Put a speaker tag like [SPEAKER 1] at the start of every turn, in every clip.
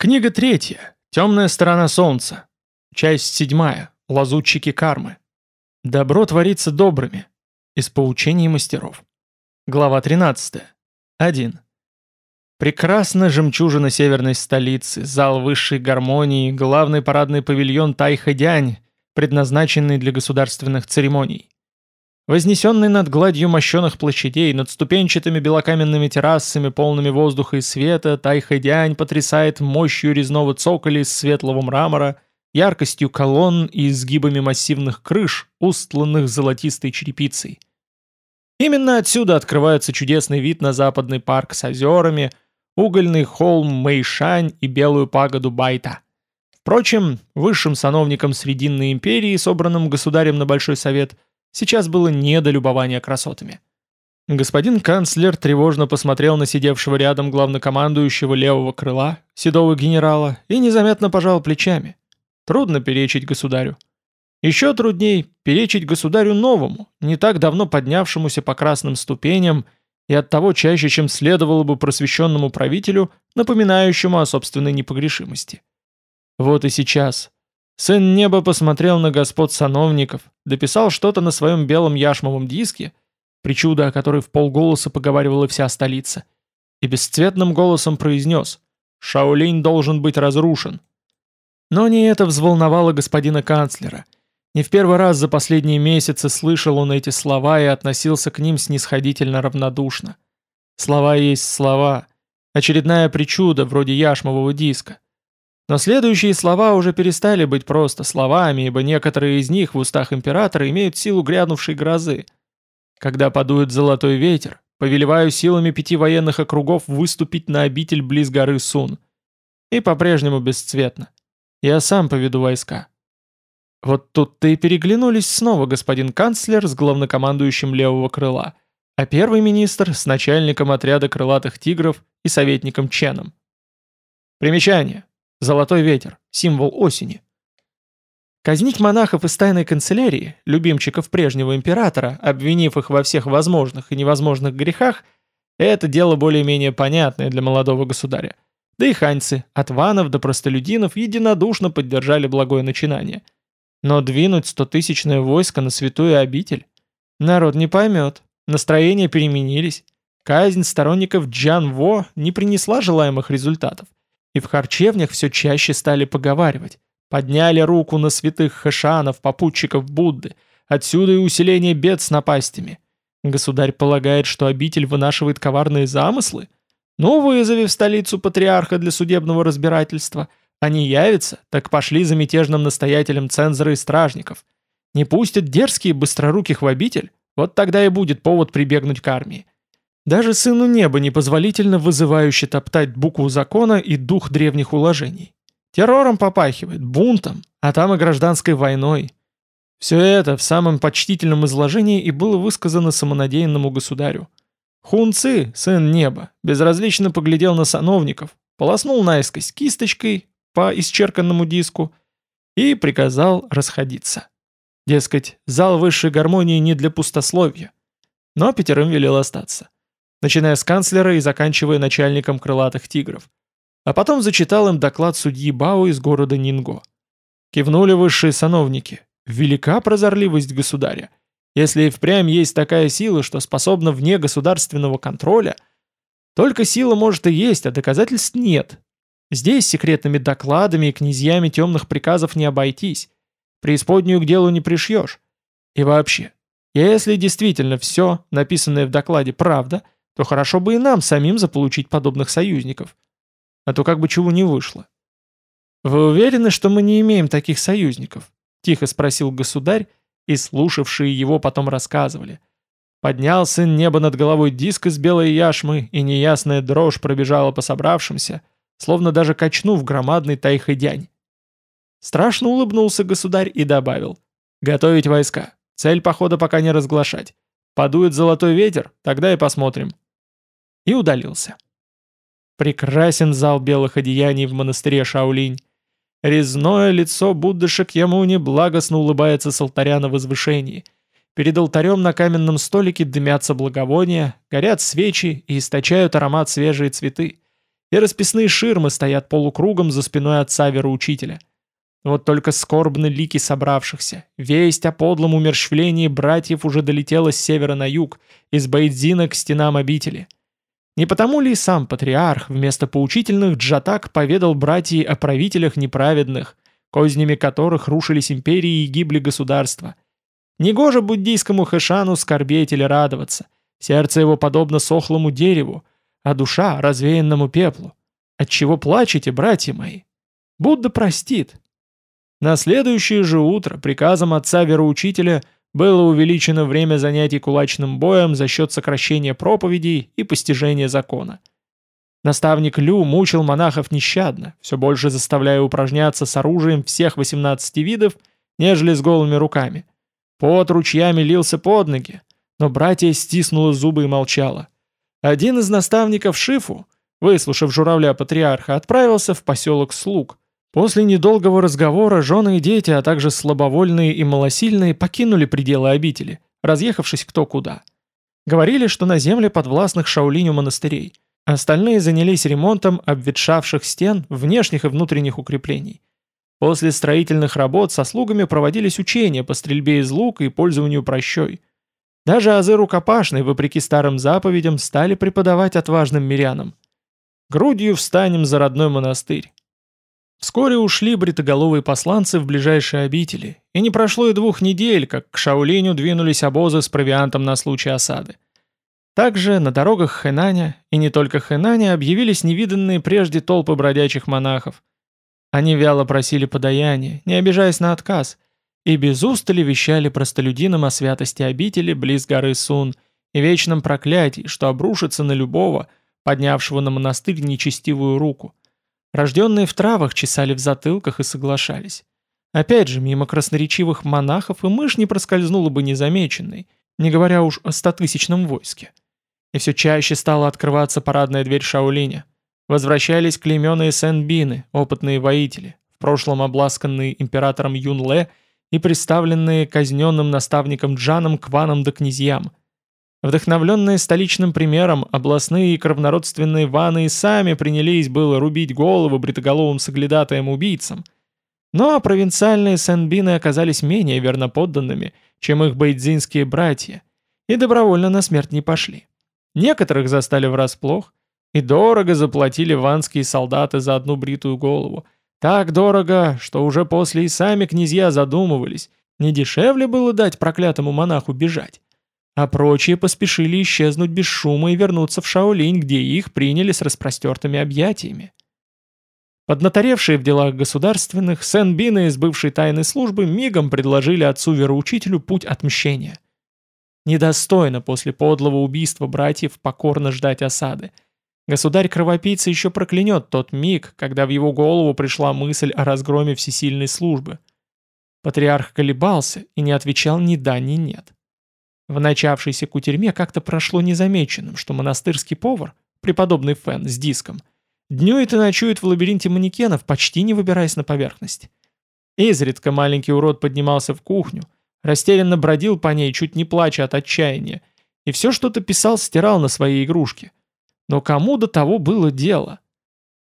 [SPEAKER 1] Книга третья. Темная сторона солнца. Часть седьмая. Лазутчики кармы. Добро творится добрыми. Из поучений мастеров. Глава 13. 1. Прекрасна жемчужина северной столицы, зал высшей гармонии, главный парадный павильон Тайхадянь, предназначенный для государственных церемоний. Вознесенный над гладью мощеных площадей, над ступенчатыми белокаменными террасами, полными воздуха и света, Тайхэдянь потрясает мощью резного цоколя из светлого мрамора, яркостью колонн и изгибами массивных крыш, устланных золотистой черепицей. Именно отсюда открывается чудесный вид на западный парк с озерами, угольный холм Мэйшань и белую пагоду Байта. Впрочем, высшим сановникам Срединной империи, собранным государем на Большой Совет – Сейчас было не до любования красотами. Господин канцлер тревожно посмотрел на сидевшего рядом главнокомандующего левого крыла, седого генерала, и незаметно пожал плечами. Трудно перечить государю. Еще трудней перечить государю новому, не так давно поднявшемуся по красным ступеням и оттого чаще, чем следовало бы просвещенному правителю, напоминающему о собственной непогрешимости. Вот и сейчас, Сын неба посмотрел на господ сановников, дописал что-то на своем белом яшмовом диске, причуда, о которой в полголоса поговаривала вся столица, и бесцветным голосом произнес «Шаолинь должен быть разрушен». Но не это взволновало господина канцлера. Не в первый раз за последние месяцы слышал он эти слова и относился к ним снисходительно равнодушно. Слова есть слова. Очередная причуда, вроде яшмового диска. Но следующие слова уже перестали быть просто словами, ибо некоторые из них в устах императора имеют силу грянувшей грозы. Когда подует золотой ветер, повелеваю силами пяти военных округов выступить на обитель близ горы Сун. И по-прежнему бесцветно. Я сам поведу войска. Вот тут-то и переглянулись снова господин канцлер с главнокомандующим левого крыла, а первый министр с начальником отряда крылатых тигров и советником Ченом. Примечание. Золотой ветер, символ осени. Казнить монахов из тайной канцелярии, любимчиков прежнего императора, обвинив их во всех возможных и невозможных грехах, это дело более-менее понятное для молодого государя. Да и ханьцы, от ванов до простолюдинов, единодушно поддержали благое начинание. Но двинуть стотысячное войско на святую обитель? Народ не поймет. Настроения переменились. Казнь сторонников Джан Во не принесла желаемых результатов. И в харчевнях все чаще стали поговаривать. Подняли руку на святых хэшанов, попутчиков Будды. Отсюда и усиление бед с напастями. Государь полагает, что обитель вынашивает коварные замыслы? Ну, вызови в столицу патриарха для судебного разбирательства. Они явятся, так пошли за мятежным настоятелем цензора и стражников. Не пустят дерзкие быстроруких в обитель? Вот тогда и будет повод прибегнуть к армии. Даже сыну неба непозволительно вызывающе топтать букву закона и дух древних уложений. Террором попахивает, бунтом, а там и гражданской войной. Все это в самом почтительном изложении и было высказано самонадеянному государю. Хунцы, сын неба, безразлично поглядел на сановников, полоснул наискось кисточкой по исчерканному диску и приказал расходиться. Дескать, зал высшей гармонии не для пустословия. Но пятерым велел остаться начиная с канцлера и заканчивая начальником крылатых тигров. А потом зачитал им доклад судьи Бао из города Нинго. Кивнули высшие сановники. Велика прозорливость государя. Если и впрямь есть такая сила, что способна вне государственного контроля, только сила может и есть, а доказательств нет. Здесь секретными докладами и князьями темных приказов не обойтись. Преисподнюю к делу не пришьешь. И вообще, если действительно все, написанное в докладе, правда – то хорошо бы и нам самим заполучить подобных союзников. А то как бы чего не вышло. «Вы уверены, что мы не имеем таких союзников?» — тихо спросил государь, и слушавшие его потом рассказывали. Поднял сын небо над головой диск из белой яшмы, и неясная дрожь пробежала по собравшимся, словно даже качнув громадный тайхэдянь. Страшно улыбнулся государь и добавил. «Готовить войска. Цель похода пока не разглашать. Подует золотой ветер, тогда и посмотрим и удалился. Прекрасен зал белых одеяний в монастыре Шаолинь. Резное лицо Будды Шакьямуни благостно улыбается с алтаря на возвышении. Перед алтарем на каменном столике дымятся благовония, горят свечи и источают аромат свежие цветы. и расписные ширмы стоят полукругом за спиной отца вероучителя. Вот только скорбны лики собравшихся. Весть о подлом умерщвлении братьев уже долетела с севера на юг, из Бейдзина к стенам обители. Не потому ли сам патриарх вместо поучительных джатак поведал братьям о правителях неправедных, кознями которых рушились империи и гибли государства? Негоже буддийскому хэшану скорбеть или радоваться. Сердце его подобно сохлому дереву, а душа — развеянному пеплу. Отчего плачете, братья мои? Будда простит. На следующее же утро приказом отца-вероучителя было увеличено время занятий кулачным боем за счет сокращения проповедей и постижения закона. Наставник Лю мучил монахов нещадно, все больше заставляя упражняться с оружием всех 18 видов, нежели с голыми руками. Пот ручьями лился под ноги, но братья стиснуло зубы и молчало. Один из наставников Шифу, выслушав журавля-патриарха, отправился в поселок Слуг. После недолгого разговора жены и дети, а также слабовольные и малосильные покинули пределы обители, разъехавшись кто куда. Говорили, что на земле подвластных Шаолиню монастырей. Остальные занялись ремонтом обветшавших стен, внешних и внутренних укреплений. После строительных работ со слугами проводились учения по стрельбе из лука и пользованию прощой. Даже азы рукопашной, вопреки старым заповедям, стали преподавать отважным мирянам. Грудью встанем за родной монастырь. Вскоре ушли бритоголовые посланцы в ближайшие обители, и не прошло и двух недель, как к Шаолиню двинулись обозы с провиантом на случай осады. Также на дорогах Хэнаня, и не только Хэнаня, объявились невиданные прежде толпы бродячих монахов. Они вяло просили подаяния, не обижаясь на отказ – и без устали вещали простолюдинам о святости обители близ горы Сун и вечном проклятии, что обрушится на любого, поднявшего на монастырь нечестивую руку. Рожденные в травах чесали в затылках и соглашались. Опять же, мимо красноречивых монахов и мышь не проскользнула бы незамеченной, не говоря уж о стотысячном войске. И все чаще стала открываться парадная дверь Шаолиня. Возвращались клейменные сенбины, опытные воители, в прошлом обласканные императором Юнле и представленные казненным наставником Джаном к ванам да князьям. Вдохновленные столичным примером, областные и кровнородственные ваны и сами принялись было рубить головы бритоголовым соглядатаем-убийцам. Но провинциальные сенбины оказались менее верноподданными, чем их бейдзинские братья, и добровольно на смерть не пошли. Некоторых застали врасплох, и дорого заплатили ванские солдаты за одну бритую голову – так дорого, что уже после и сами князья задумывались, не дешевле было дать проклятому монаху бежать. А прочие поспешили исчезнуть без шума и вернуться в Шаолинь, где их приняли с распростертыми объятиями. Поднаторевшие в делах государственных, Сен-Бины из бывшей тайной службы мигом предложили отцу-вероучителю путь отмщения. Недостойно после подлого убийства братьев покорно ждать осады – Государь-кровопийца еще проклянет тот миг, когда в его голову пришла мысль о разгроме всесильной службы. Патриарх колебался и не отвечал ни да, ни нет. В начавшейся кутерьме как-то прошло незамеченным, что монастырский повар, преподобный Фен с диском, днюет и ночует в лабиринте манекенов, почти не выбираясь на поверхность. Изредка маленький урод поднимался в кухню, растерянно бродил по ней, чуть не плача от отчаяния, и все что-то писал-стирал на своей игрушке. Но кому до того было дело?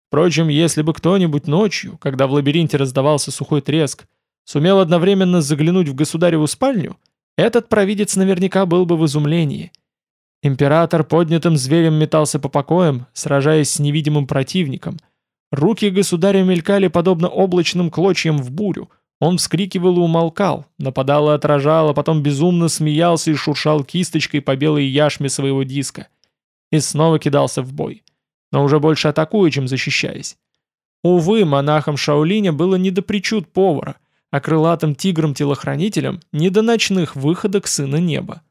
[SPEAKER 1] Впрочем, если бы кто-нибудь ночью, когда в лабиринте раздавался сухой треск, сумел одновременно заглянуть в государеву спальню, этот провидец наверняка был бы в изумлении. Император поднятым зверем метался по покоям, сражаясь с невидимым противником. Руки государя мелькали подобно облачным клочьям в бурю. Он вскрикивал и умолкал, нападал и отражал, а потом безумно смеялся и шуршал кисточкой по белой яшме своего диска и снова кидался в бой, но уже больше атакуя, чем защищаясь. Увы, монахам Шаолиня было не до причуд повара, а крылатым тиграм-телохранителям не до ночных выходок Сына Неба.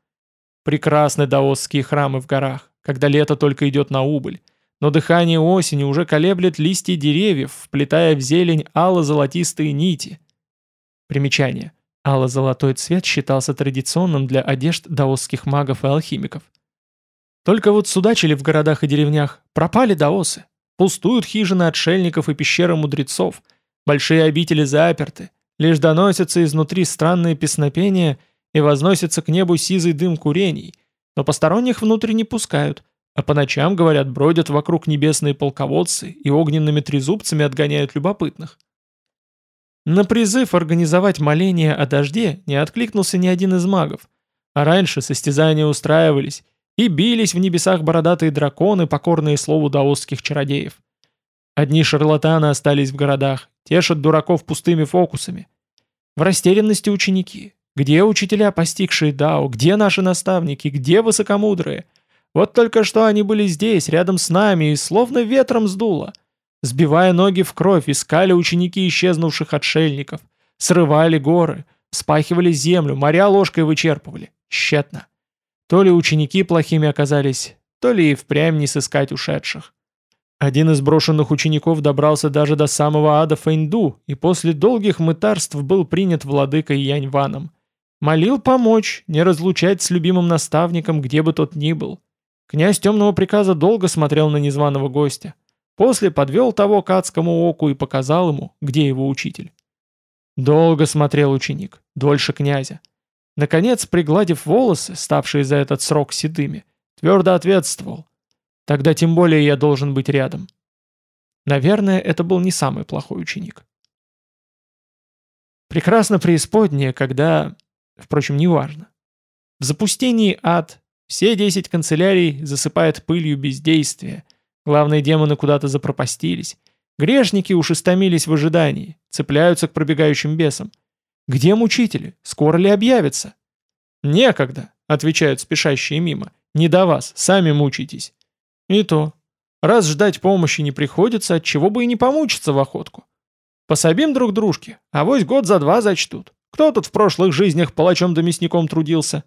[SPEAKER 1] Прекрасны даосские храмы в горах, когда лето только идет на убыль, но дыхание осени уже колеблет листья деревьев, вплетая в зелень ало-золотистые нити. Примечание. Ало-золотой цвет считался традиционным для одежд даосских магов и алхимиков. Только вот судачили в городах и деревнях, пропали даосы. Пустуют хижины отшельников и пещеры мудрецов. Большие обители заперты. Лишь доносятся изнутри странные песнопения и возносится к небу сизый дым курений. Но посторонних внутрь не пускают, А по ночам, говорят, бродят вокруг небесные полководцы и огненными трезубцами отгоняют любопытных. На призыв организовать моление о дожде не откликнулся ни один из магов, а раньше состязания устраивались, и бились в небесах бородатые драконы, покорные слову даосских чародеев. Одни шарлатаны остались в городах, тешат дураков пустыми фокусами. В растерянности ученики. Где учителя, постигшие Дао? Где наши наставники? Где высокомудрые? Вот только что они были здесь, рядом с нами, и словно ветром сдуло. Сбивая ноги в кровь, искали ученики исчезнувших отшельников. Срывали горы, спахивали землю, моря ложкой вычерпывали. Тщетно. То ли ученики плохими оказались, то ли и впрямь не сыскать ушедших. Один из брошенных учеников добрался даже до самого ада Фэйнду и после долгих мытарств был принят владыкой Яньваном. Молил помочь, не разлучать с любимым наставником, где бы тот ни был. Князь темного приказа долго смотрел на незваного гостя. После подвел того к адскому оку и показал ему, где его учитель. Долго смотрел ученик, дольше князя. Наконец, пригладив волосы, ставшие за этот срок седыми, твердо ответствовал. Тогда тем более я должен быть рядом. Наверное, это был не самый плохой ученик. Прекрасно преисподнее, когда... Впрочем, неважно. В запустении ад все десять канцелярий засыпает пылью бездействия. Главные демоны куда-то запропастились. Грешники уж истомились в ожидании, цепляются к пробегающим бесам. Где мучители? Скоро ли объявятся? Некогда, отвечают спешащие мимо. Не до вас, сами мучитесь. И то. Раз ждать помощи не приходится, от чего бы и не помучиться в охотку. Пособим друг дружке, а вось год за два зачтут. Кто тут в прошлых жизнях палачом да мясником трудился?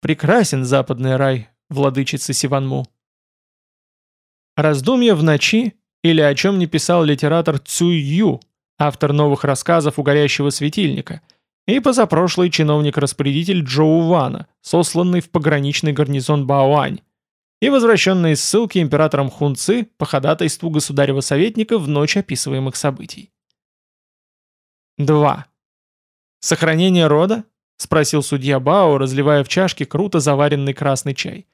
[SPEAKER 1] Прекрасен западный рай, владычица Сиванму. Раздумья в ночи, или о чем не писал литератор Цуй Ю, автор новых рассказов у горящего светильника, и позапрошлый чиновник-распорядитель Джоу Вана, сосланный в пограничный гарнизон Баоань, и возвращенные ссылки императором Хунцы по ходатайству государева советника в ночь описываемых событий. 2. Сохранение рода? Спросил судья Бао, разливая в чашке круто заваренный красный чай.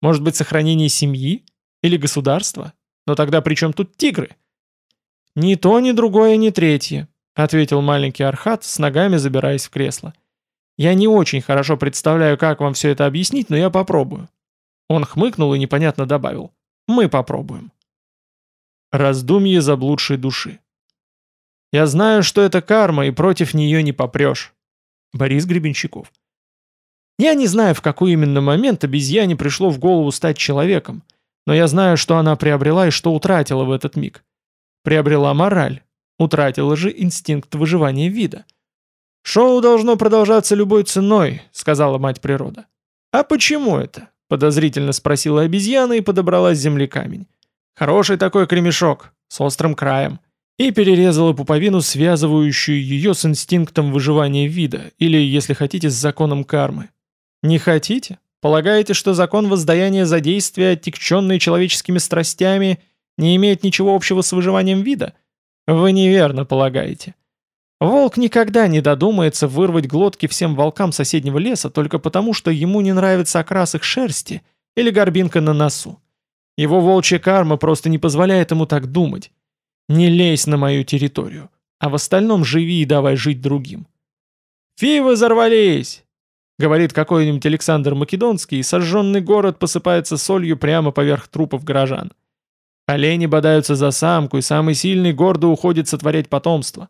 [SPEAKER 1] Может быть, сохранение семьи? Или государства? Но тогда при чем тут тигры? «Ни то, ни другое, ни третье», — ответил маленький Архат, с ногами забираясь в кресло. «Я не очень хорошо представляю, как вам все это объяснить, но я попробую». Он хмыкнул и непонятно добавил. «Мы попробуем». Раздумье заблудшей души. «Я знаю, что это карма, и против нее не попрешь». Борис Гребенщиков. Я не знаю, в какой именно момент обезьяне пришло в голову стать человеком, но я знаю, что она приобрела и что утратила в этот миг. Приобрела мораль, утратила же инстинкт выживания вида. «Шоу должно продолжаться любой ценой», — сказала мать природа. «А почему это?» — подозрительно спросила обезьяна и подобрала с земли камень. «Хороший такой кремешок, с острым краем». И перерезала пуповину, связывающую ее с инстинктом выживания вида, или, если хотите, с законом кармы. Не хотите? Полагаете, что закон воздаяния за действия, оттекченные человеческими страстями — не имеет ничего общего с выживанием вида? Вы неверно полагаете. Волк никогда не додумается вырвать глотки всем волкам соседнего леса только потому, что ему не нравится окрас их шерсти или горбинка на носу. Его волчья карма просто не позволяет ему так думать. Не лезь на мою территорию, а в остальном живи и давай жить другим. «Фивы взорвались!» — говорит какой-нибудь Александр Македонский, и сожженный город посыпается солью прямо поверх трупов горожан. Олени бодаются за самку, и самый сильный гордо уходит сотворять потомство.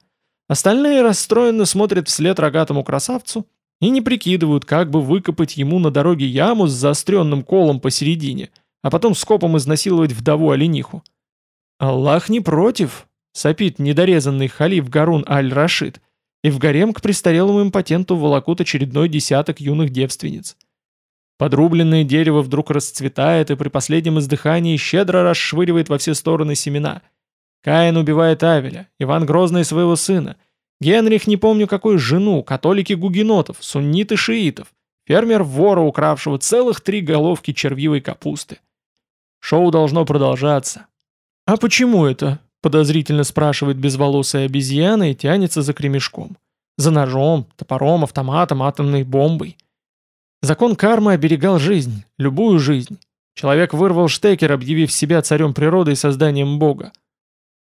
[SPEAKER 1] Остальные расстроенно смотрят вслед рогатому красавцу и не прикидывают, как бы выкопать ему на дороге яму с заостренным колом посередине, а потом скопом изнасиловать вдову-олениху. Аллах не против, сопит недорезанный халиф Гарун Аль-Рашид, и в гарем к престарелому импотенту волокут очередной десяток юных девственниц. Подрубленное дерево вдруг расцветает и при последнем издыхании щедро расшвыривает во все стороны семена. Каин убивает Авеля, Иван Грозный своего сына, Генрих не помню какую жену, католики гугенотов, сунниты шиитов, фермер вора, укравшего целых три головки червивой капусты. Шоу должно продолжаться. «А почему это?» – подозрительно спрашивает безволосая обезьяна и тянется за кремешком. За ножом, топором, автоматом, атомной бомбой. Закон кармы оберегал жизнь, любую жизнь. Человек вырвал штекер, объявив себя царем природы и созданием бога.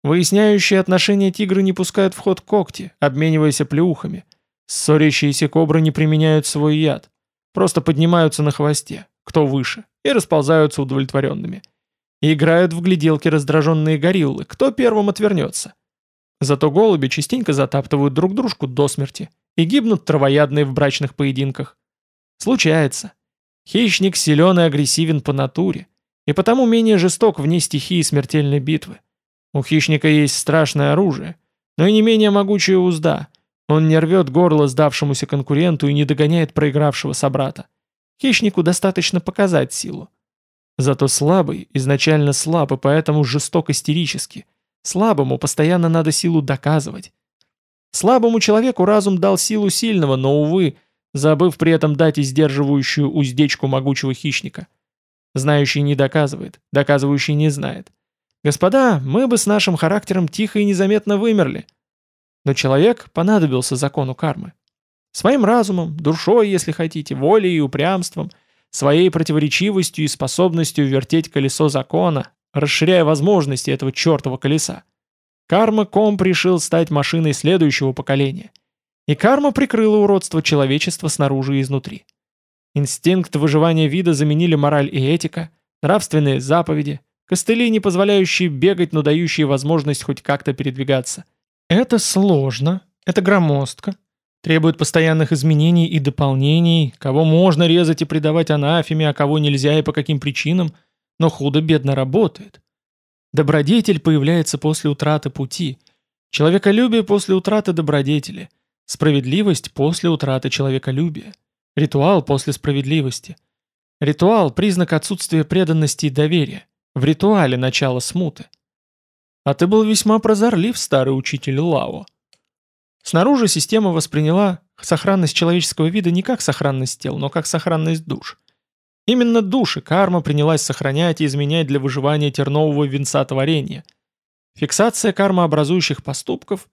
[SPEAKER 1] Выясняющие отношения тигры не пускают в ход когти, обмениваясь оплеухами. Ссорящиеся кобры не применяют свой яд. Просто поднимаются на хвосте, кто выше, и расползаются удовлетворенными. И играют в гляделки раздраженные гориллы, кто первым отвернется. Зато голуби частенько затаптывают друг дружку до смерти и гибнут травоядные в брачных поединках. Случается. Хищник силен и агрессивен по натуре, и потому менее жесток вне стихии смертельной битвы. У хищника есть страшное оружие, но и не менее могучая узда. Он не рвет горло сдавшемуся конкуренту и не догоняет проигравшего собрата. Хищнику достаточно показать силу. Зато слабый изначально слаб и поэтому жесток истерически. Слабому постоянно надо силу доказывать. Слабому человеку разум дал силу сильного, но, увы, забыв при этом дать издерживающую уздечку могучего хищника. Знающий не доказывает, доказывающий не знает. Господа, мы бы с нашим характером тихо и незаметно вымерли. Но человек понадобился закону кармы. Своим разумом, душой, если хотите, волей и упрямством, своей противоречивостью и способностью вертеть колесо закона, расширяя возможности этого чертова колеса. Карма Комп решил стать машиной следующего поколения. И карма прикрыла уродство человечества снаружи и изнутри. Инстинкт выживания вида заменили мораль и этика, нравственные заповеди, Костыли, не позволяющие бегать, но дающие возможность хоть как-то передвигаться. Это сложно, это громоздко, требует постоянных изменений и дополнений, кого можно резать и предавать анафеме, а кого нельзя и по каким причинам, но худо-бедно работает. Добродетель появляется после утраты пути, человеколюбие после утраты добродетели, справедливость после утраты человеколюбия, ритуал после справедливости. Ритуал – признак отсутствия преданности и доверия. В ритуале начала смуты. А ты был весьма прозорлив, старый учитель Лао. Снаружи система восприняла сохранность человеческого вида не как сохранность тел, но как сохранность душ. Именно души карма принялась сохранять и изменять для выживания тернового венца творения. Фиксация кармообразующих поступков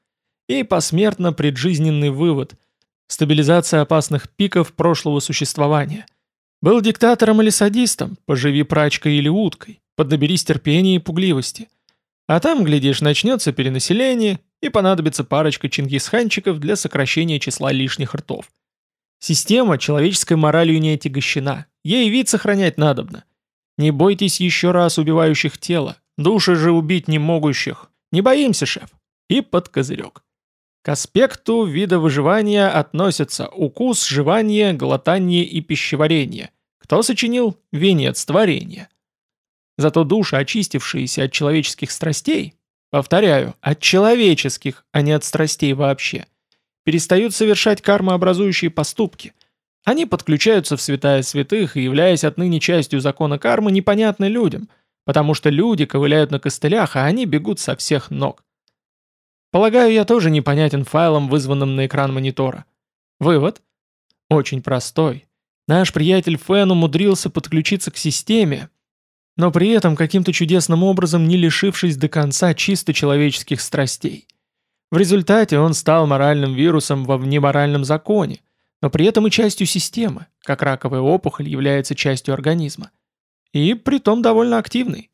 [SPEAKER 1] и посмертно преджизненный вывод – стабилизация опасных пиков прошлого существования. Был диктатором или садистом, поживи прачкой или уткой. Поднаберись терпения и пугливости. А там, глядишь, начнется перенаселение, и понадобится парочка чингисханчиков для сокращения числа лишних ртов. Система человеческой моралью не отягощена, ей вид сохранять надобно. Не бойтесь еще раз убивающих тело, души же убить не могущих. Не боимся, шеф. И под козырек. К аспекту вида выживания относятся укус, жевание, глотание и пищеварение. Кто сочинил? Венец творения. Зато души, очистившиеся от человеческих страстей, повторяю, от человеческих, а не от страстей вообще, перестают совершать кармообразующие поступки. Они подключаются в святая святых и, являясь отныне частью закона кармы, непонятны людям, потому что люди ковыляют на костылях, а они бегут со всех ног. Полагаю, я тоже непонятен файлом, вызванным на экран монитора. Вывод? Очень простой. Наш приятель Фэн умудрился подключиться к системе, но при этом каким-то чудесным образом не лишившись до конца чисто человеческих страстей. В результате он стал моральным вирусом во внеморальном законе, но при этом и частью системы, как раковая опухоль является частью организма. И притом довольно активный.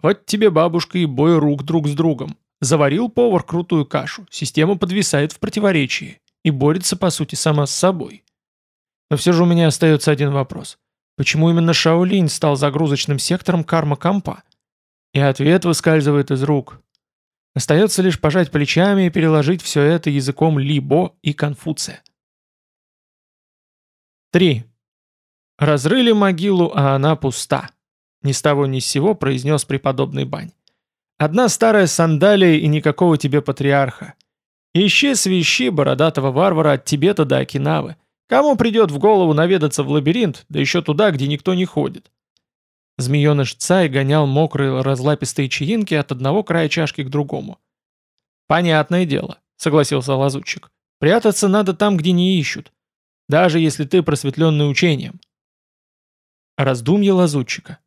[SPEAKER 1] Вот тебе бабушка и бой рук друг с другом. Заварил повар крутую кашу, система подвисает в противоречии и борется, по сути, сама с собой. Но все же у меня остается один вопрос. Почему именно Шаолинь стал загрузочным сектором карма-компа? И ответ выскальзывает из рук. Остается лишь пожать плечами и переложить все это языком Либо и Конфуция. 3. «Разрыли могилу, а она пуста», — ни с того ни с сего произнес преподобный Бань. «Одна старая сандалия и никакого тебе патриарха. Ищи свищи бородатого варвара от Тибета до Окинавы. Кому придет в голову наведаться в лабиринт, да еще туда, где никто не ходит? Змееныш Цай гонял мокрые разлапистые чаинки от одного края чашки к другому. «Понятное дело», — согласился лазутчик. «Прятаться надо там, где не ищут. Даже если ты просветленный учением». Раздумье лазутчика.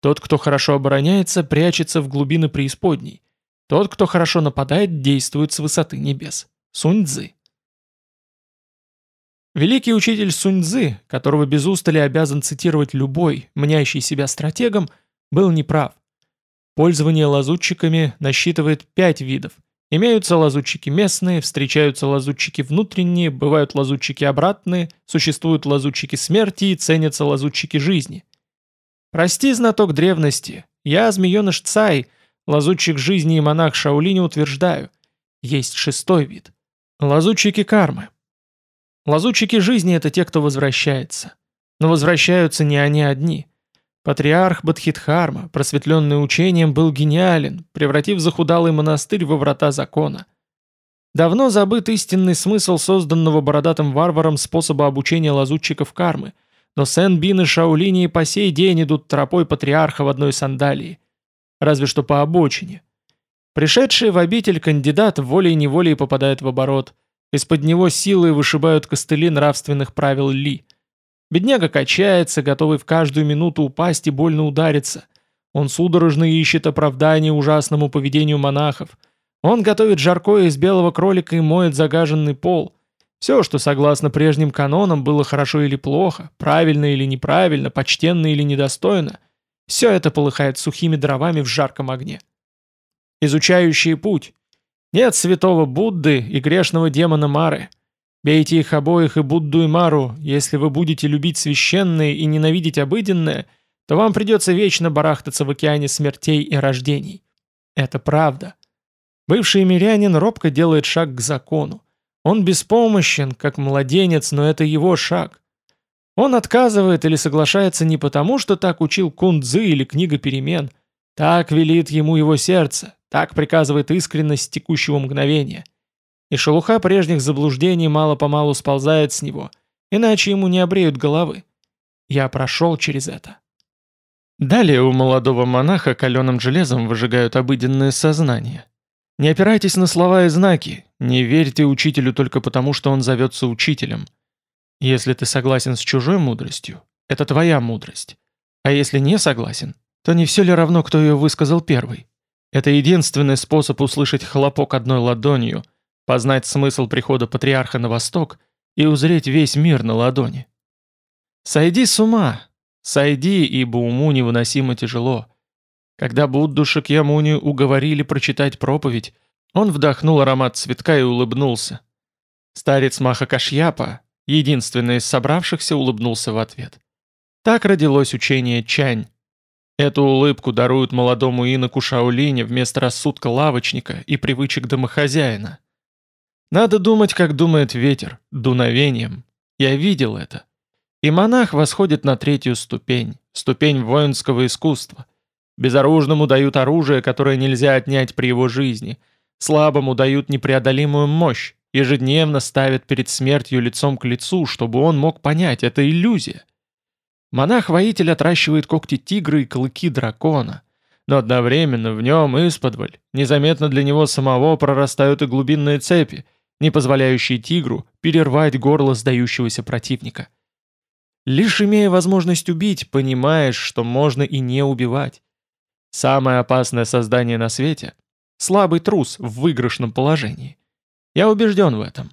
[SPEAKER 1] Тот, кто хорошо обороняется, прячется в глубины преисподней. Тот, кто хорошо нападает, действует с высоты небес. Сунь Цзы. Великий учитель Суньцзы, которого без устали обязан цитировать любой, мнящий себя стратегом, был неправ. Пользование лазутчиками насчитывает пять видов. Имеются лазутчики местные, встречаются лазутчики внутренние, бывают лазутчики обратные, существуют лазутчики смерти и ценятся лазутчики жизни. Прости, знаток древности, я, змееныш Цай, лазутчик жизни и монах Шаолиня утверждаю, есть шестой вид. Лазутчики кармы. Лазутчики жизни — это те, кто возвращается. Но возвращаются не они одни. Патриарх Бадхидхарма, просветленный учением, был гениален, превратив захудалый монастырь во врата закона. Давно забыт истинный смысл созданного бородатым варваром способа обучения лазутчиков кармы, но Сен-Бин и Шаолини по сей день идут тропой патриарха в одной сандалии. Разве что по обочине. Пришедший в обитель кандидат волей-неволей попадает в оборот – из-под него силой вышибают костыли нравственных правил Ли. Бедняга качается, готовый в каждую минуту упасть и больно удариться. Он судорожно ищет оправдание ужасному поведению монахов. Он готовит жаркое из белого кролика и моет загаженный пол. Все, что согласно прежним канонам было хорошо или плохо, правильно или неправильно, почтенно или недостойно, все это полыхает сухими дровами в жарком огне. Изучающие путь, нет святого Будды и грешного демона Мары. Бейте их обоих и Будду и Мару, если вы будете любить священное и ненавидеть обыденное, то вам придется вечно барахтаться в океане смертей и рождений. Это правда. Бывший мирянин робко делает шаг к закону. Он беспомощен, как младенец, но это его шаг. Он отказывает или соглашается не потому, что так учил Кундзы или книга перемен. Так велит ему его сердце, так приказывает искренность текущего мгновения. И шелуха прежних заблуждений мало-помалу сползает с него, иначе ему не обреют головы. Я прошел через это. Далее у молодого монаха каленым железом выжигают обыденное сознание. Не опирайтесь на слова и знаки, не верьте учителю только потому, что он зовется учителем. Если ты согласен с чужой мудростью, это твоя мудрость. А если не согласен, то не все ли равно, кто ее высказал первый? Это единственный способ услышать хлопок одной ладонью, познать смысл прихода патриарха на восток и узреть весь мир на ладони. Сойди с ума, сойди, ибо уму невыносимо тяжело. Когда Будду Шакьямуни уговорили прочитать проповедь, он вдохнул аромат цветка и улыбнулся. Старец Махакашьяпа, единственный из собравшихся, улыбнулся в ответ. Так родилось учение Чань, Эту улыбку даруют молодому иноку Шаолине вместо рассудка лавочника и привычек домохозяина. Надо думать, как думает ветер, дуновением. Я видел это. И монах восходит на третью ступень, ступень воинского искусства. Безоружному дают оружие, которое нельзя отнять при его жизни. Слабому дают непреодолимую мощь, ежедневно ставят перед смертью лицом к лицу, чтобы он мог понять, это иллюзия. Монах-воитель отращивает когти тигра и клыки дракона. Но одновременно в нем исподволь, незаметно для него самого прорастают и глубинные цепи, не позволяющие тигру перервать горло сдающегося противника. Лишь имея возможность убить, понимаешь, что можно и не убивать. Самое опасное создание на свете — слабый трус в выигрышном положении. Я убежден в этом.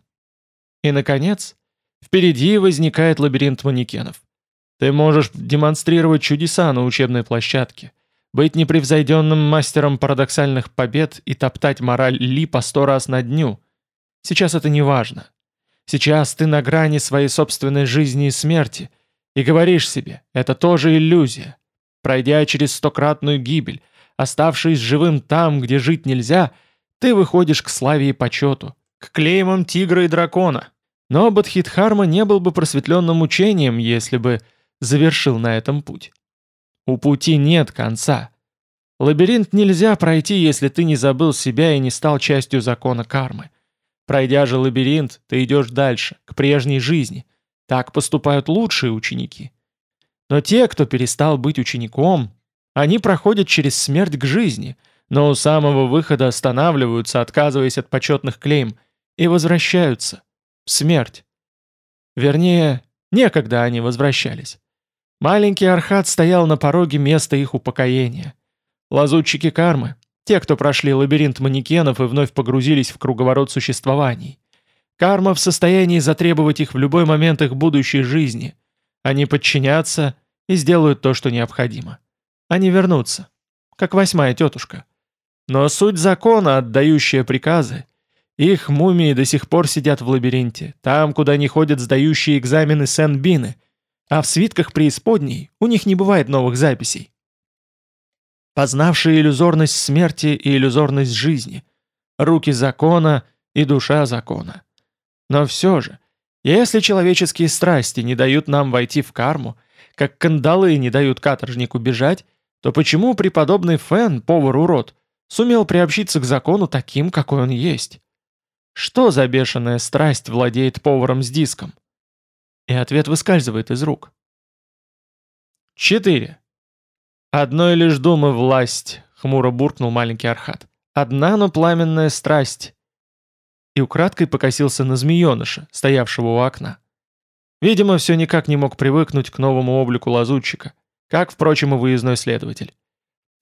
[SPEAKER 1] И, наконец, впереди возникает лабиринт манекенов. Ты можешь демонстрировать чудеса на учебной площадке, быть непревзойденным мастером парадоксальных побед и топтать мораль Ли по сто раз на дню. Сейчас это не важно. Сейчас ты на грани своей собственной жизни и смерти, и говоришь себе, это тоже иллюзия. Пройдя через стократную гибель, оставшись живым там, где жить нельзя, ты выходишь к славе и почету, к клеймам тигра и дракона. Но Бадхидхарма не был бы просветленным учением, если бы завершил на этом путь. У пути нет конца. Лабиринт нельзя пройти, если ты не забыл себя и не стал частью закона кармы. Пройдя же лабиринт, ты идешь дальше, к прежней жизни. Так поступают лучшие ученики. Но те, кто перестал быть учеником, они проходят через смерть к жизни, но у самого выхода останавливаются, отказываясь от почетных клейм, и возвращаются в смерть. Вернее, некогда они возвращались. Маленький Архат стоял на пороге места их упокоения. Лазутчики кармы, те, кто прошли лабиринт манекенов и вновь погрузились в круговорот существований. Карма в состоянии затребовать их в любой момент их будущей жизни. Они подчинятся и сделают то, что необходимо. Они вернутся, как восьмая тетушка. Но суть закона, отдающая приказы, их мумии до сих пор сидят в лабиринте, там, куда не ходят сдающие экзамены Сен-Бины, а в свитках преисподней у них не бывает новых записей. Познавшие иллюзорность смерти и иллюзорность жизни, руки закона и душа закона. Но все же, если человеческие страсти не дают нам войти в карму, как кандалы не дают каторжнику бежать, то почему преподобный Фэн, повар-урод, сумел приобщиться к закону таким, какой он есть? Что за бешеная страсть владеет поваром с диском? И ответ выскальзывает из рук. 4. «Одной лишь думы власть», — хмуро буркнул маленький Архат. «Одна, но пламенная страсть». И украдкой покосился на змееныша, стоявшего у окна. Видимо, все никак не мог привыкнуть к новому облику лазутчика, как, впрочем, и выездной следователь.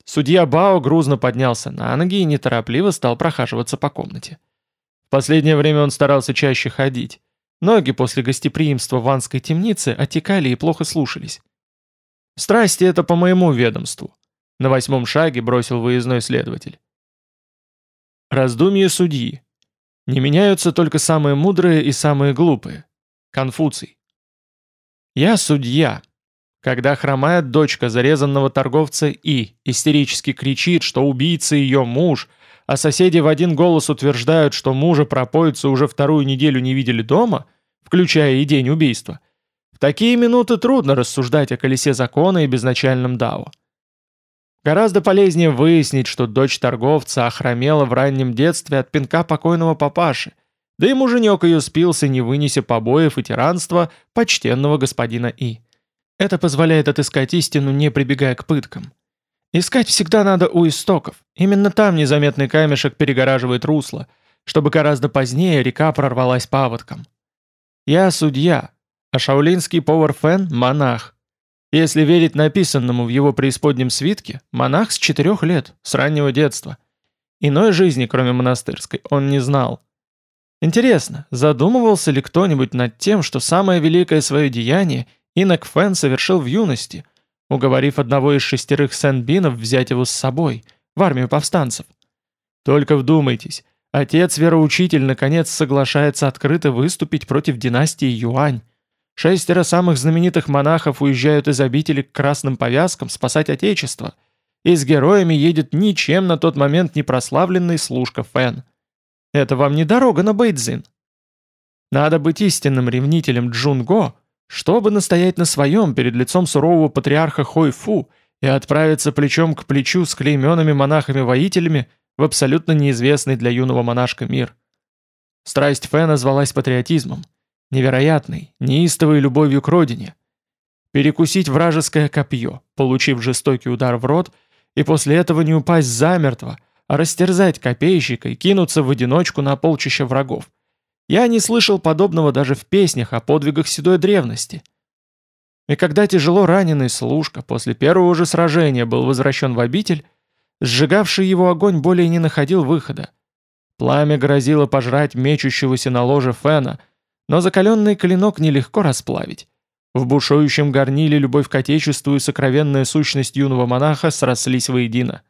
[SPEAKER 1] Судья Бао грузно поднялся на ноги и неторопливо стал прохаживаться по комнате последнее время он старался чаще ходить. Ноги после гостеприимства в ванской темнице отекали и плохо слушались. «Страсти это по моему ведомству», — на восьмом шаге бросил выездной следователь. Раздумье судьи. Не меняются только самые мудрые и самые глупые. Конфуций. «Я судья», когда хромает дочка зарезанного торговца И истерически кричит, что убийца ее муж — а соседи в один голос утверждают, что мужа пропоицы уже вторую неделю не видели дома, включая и день убийства, в такие минуты трудно рассуждать о колесе закона и безначальном дао. Гораздо полезнее выяснить, что дочь торговца охромела в раннем детстве от пинка покойного папаши, да и муженек ее спился, не вынеся побоев и тиранства почтенного господина И. Это позволяет отыскать истину, не прибегая к пыткам. Искать всегда надо у истоков. Именно там незаметный камешек перегораживает русло, чтобы гораздо позднее река прорвалась паводком. Я судья, а шаулинский повар Фен – монах. Если верить написанному в его преисподнем свитке, монах с четырех лет, с раннего детства. Иной жизни, кроме монастырской, он не знал. Интересно, задумывался ли кто-нибудь над тем, что самое великое свое деяние инок Фен совершил в юности – уговорив одного из шестерых сен-бинов взять его с собой, в армию повстанцев. Только вдумайтесь, отец-вероучитель наконец соглашается открыто выступить против династии Юань. Шестеро самых знаменитых монахов уезжают из обители к красным повязкам спасать отечество, и с героями едет ничем на тот момент не прославленный служка Фэн. Это вам не дорога на Бэйдзин. Надо быть истинным ревнителем Джунго, чтобы настоять на своем перед лицом сурового патриарха Хойфу и отправиться плечом к плечу с клейменными монахами-воителями в абсолютно неизвестный для юного монашка мир. Страсть Фэ назвалась патриотизмом, невероятной, неистовой любовью к родине. Перекусить вражеское копье, получив жестокий удар в рот, и после этого не упасть замертво, а растерзать копейщика и кинуться в одиночку на полчища врагов – я не слышал подобного даже в песнях о подвигах седой древности. И когда тяжело раненый служка после первого же сражения был возвращен в обитель, сжигавший его огонь более не находил выхода. Пламя грозило пожрать мечущегося на ложе Фена, но закаленный клинок нелегко расплавить. В бушующем горниле любовь к отечеству и сокровенная сущность юного монаха срослись воедино.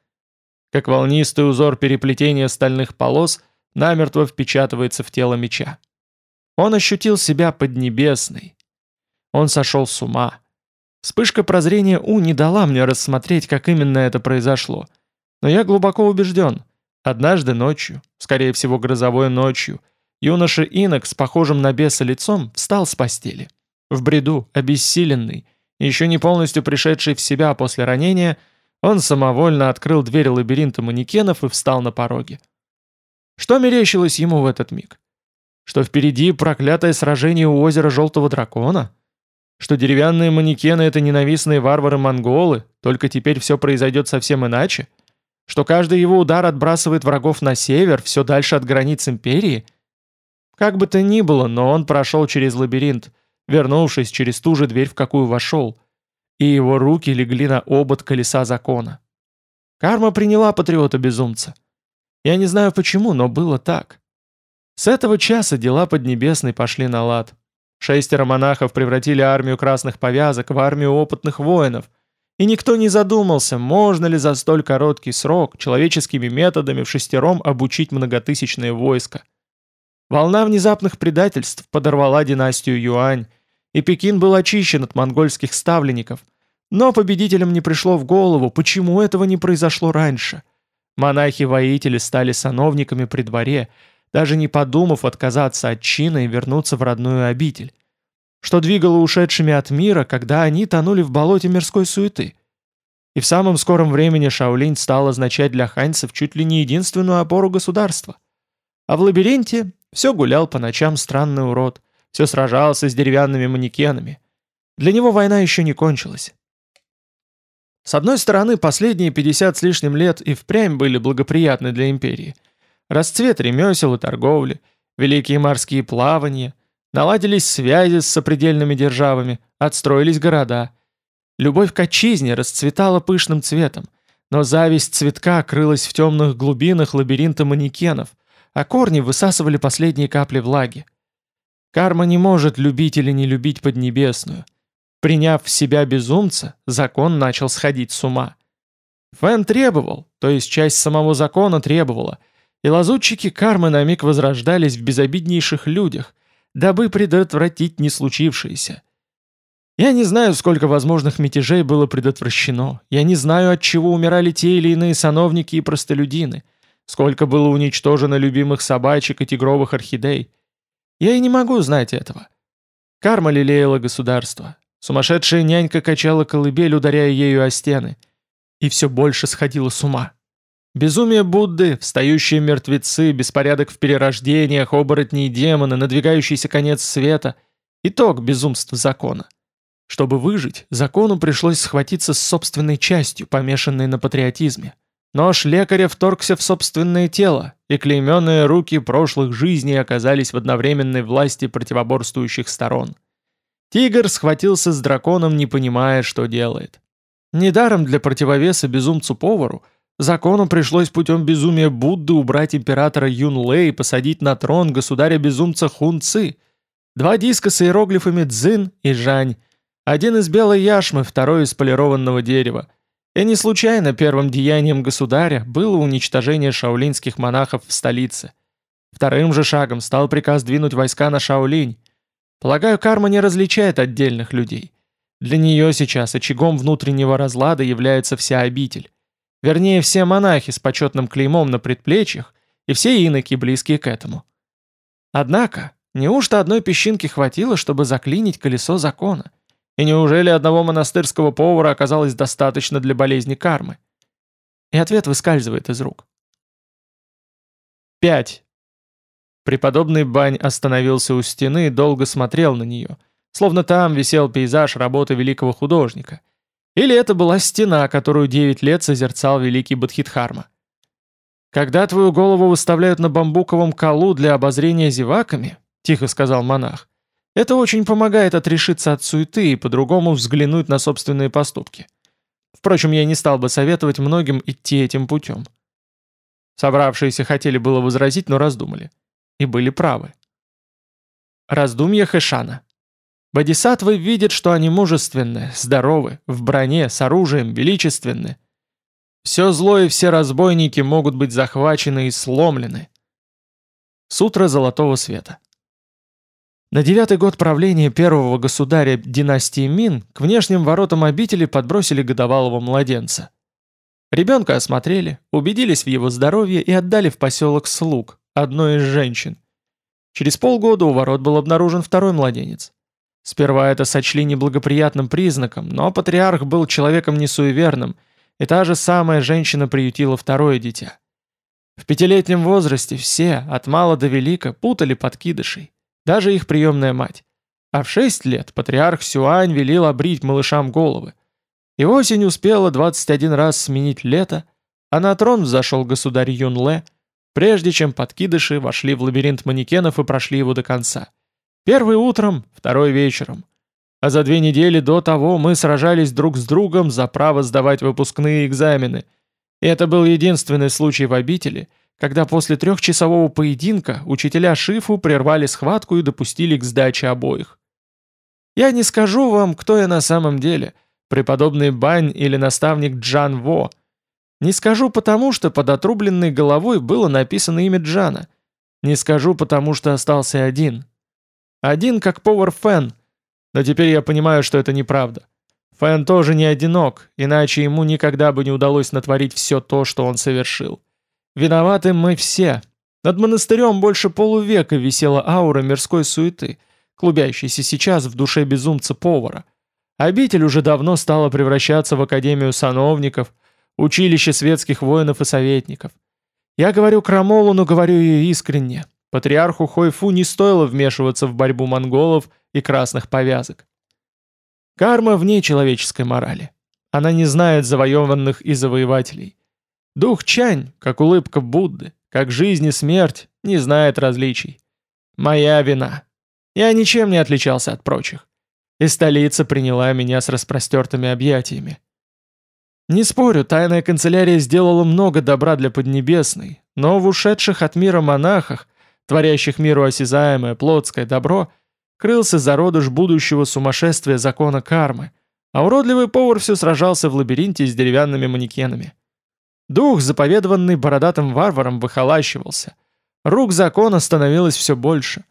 [SPEAKER 1] Как волнистый узор переплетения стальных полос – намертво впечатывается в тело меча. Он ощутил себя поднебесной. Он сошел с ума. Вспышка прозрения У не дала мне рассмотреть, как именно это произошло. Но я глубоко убежден. Однажды ночью, скорее всего грозовой ночью, юноша Инок с похожим на беса лицом встал с постели. В бреду, обессиленный, еще не полностью пришедший в себя после ранения, он самовольно открыл дверь лабиринта манекенов и встал на пороге. Что мерещилось ему в этот миг? Что впереди проклятое сражение у озера Желтого Дракона? Что деревянные манекены — это ненавистные варвары-монголы, только теперь все произойдет совсем иначе? Что каждый его удар отбрасывает врагов на север, все дальше от границ Империи? Как бы то ни было, но он прошел через лабиринт, вернувшись через ту же дверь, в какую вошел, и его руки легли на обод колеса закона. Карма приняла патриота-безумца. Я не знаю почему, но было так. С этого часа дела Поднебесной пошли на лад. Шестеро монахов превратили армию красных повязок в армию опытных воинов, и никто не задумался, можно ли за столь короткий срок человеческими методами в шестером обучить многотысячное войско. Волна внезапных предательств подорвала династию Юань, и Пекин был очищен от монгольских ставленников. Но победителям не пришло в голову, почему этого не произошло раньше. Монахи-воители стали сановниками при дворе, даже не подумав отказаться от чина и вернуться в родную обитель. Что двигало ушедшими от мира, когда они тонули в болоте мирской суеты. И в самом скором времени Шаолинь стал означать для ханьцев чуть ли не единственную опору государства. А в лабиринте все гулял по ночам странный урод, все сражался с деревянными манекенами. Для него война еще не кончилась. С одной стороны, последние 50 с лишним лет и впрямь были благоприятны для империи – Расцвет ремесел и торговли, великие морские плавания, наладились связи с сопредельными державами, отстроились города. Любовь к отчизне расцветала пышным цветом, но зависть цветка крылась в темных глубинах лабиринта манекенов, а корни высасывали последние капли влаги. Карма не может любить или не любить Поднебесную. Приняв в себя безумца, закон начал сходить с ума. Фэн требовал, то есть часть самого закона требовала – и лазутчики кармы на миг возрождались в безобиднейших людях, дабы предотвратить не случившееся. Я не знаю, сколько возможных мятежей было предотвращено, я не знаю, от чего умирали те или иные сановники и простолюдины, сколько было уничтожено любимых собачек и тигровых орхидей. Я и не могу знать этого. Карма лелеяла государство. Сумасшедшая нянька качала колыбель, ударяя ею о стены. И все больше сходила с ума. Безумие Будды, встающие мертвецы, беспорядок в перерождениях, оборотни и демоны, надвигающийся конец света – итог безумств закона. Чтобы выжить, закону пришлось схватиться с собственной частью, помешанной на патриотизме. Нож лекаря вторгся в собственное тело, и клейменные руки прошлых жизней оказались в одновременной власти противоборствующих сторон. Тигр схватился с драконом, не понимая, что делает. Недаром для противовеса безумцу-повару – Закону пришлось путем безумия Будды убрать императора Юн Лэ и посадить на трон государя-безумца Хун Ци. Два диска с иероглифами Цзин и Жань. Один из белой яшмы, второй из полированного дерева. И не случайно первым деянием государя было уничтожение шаолинских монахов в столице. Вторым же шагом стал приказ двинуть войска на Шаолинь. Полагаю, карма не различает отдельных людей. Для нее сейчас очагом внутреннего разлада является вся обитель. Вернее, все монахи с почетным клеймом на предплечьях и все иноки, близкие к этому. Однако, неужто одной песчинки хватило, чтобы заклинить колесо закона? И неужели одного монастырского повара оказалось достаточно для болезни кармы? И ответ выскальзывает из рук. 5. Преподобный Бань остановился у стены и долго смотрел на нее, словно там висел пейзаж работы великого художника – или это была стена, которую 9 лет созерцал великий Бодхитхарма. «Когда твою голову выставляют на бамбуковом колу для обозрения зеваками», — тихо сказал монах, «это очень помогает отрешиться от суеты и по-другому взглянуть на собственные поступки. Впрочем, я не стал бы советовать многим идти этим путем». Собравшиеся хотели было возразить, но раздумали. И были правы. Раздумья Хэшана. Бодисаттвы видят, что они мужественны, здоровы, в броне, с оружием, величественны. Все зло и все разбойники могут быть захвачены и сломлены. Сутра Золотого Света. На девятый год правления первого государя династии Мин к внешним воротам обители подбросили годовалого младенца. Ребенка осмотрели, убедились в его здоровье и отдали в поселок Слуг, одной из женщин. Через полгода у ворот был обнаружен второй младенец. Сперва это сочли неблагоприятным признаком, но патриарх был человеком несуеверным, и та же самая женщина приютила второе дитя. В пятилетнем возрасте все, от мала до велика, путали подкидышей, даже их приемная мать. А в шесть лет патриарх Сюань велел обрить малышам головы. И осень успела 21 раз сменить лето, а на трон взошел государь Юнле, прежде чем подкидыши вошли в лабиринт манекенов и прошли его до конца. Первый утром, второй вечером. А за две недели до того мы сражались друг с другом за право сдавать выпускные экзамены. И это был единственный случай в обители, когда после трехчасового поединка учителя Шифу прервали схватку и допустили к сдаче обоих. Я не скажу вам, кто я на самом деле, преподобный Бань или наставник Джан Во. Не скажу потому, что под отрубленной головой было написано имя Джана. Не скажу потому, что остался один. Один как повар Фэн, но теперь я понимаю, что это неправда. Фэн тоже не одинок, иначе ему никогда бы не удалось натворить все то, что он совершил. Виноваты мы все. Над монастырем больше полувека висела аура мирской суеты — клубящийся сейчас в душе безумца-повара. Обитель уже давно стала превращаться в академию сановников, училище светских воинов и советников. Я говорю крамолу, но говорю ее искренне. Патриарху Хойфу не стоило вмешиваться в борьбу монголов и красных повязок. Карма вне человеческой морали. Она не знает завоеванных и завоевателей. Дух Чань, как улыбка Будды, как жизнь и смерть, не знает различий. Моя вина. Я ничем не отличался от прочих. И столица приняла меня с распростертыми объятиями. Не спорю, тайная канцелярия сделала много добра для Поднебесной, но в ушедших от мира монахах, творящих миру осязаемое плотское добро, крылся зародыш будущего сумасшествия закона кармы, а уродливый повар все сражался в лабиринте с деревянными манекенами. Дух, заповедованный бородатым варваром, выхолащивался. Рук закона становилось все больше.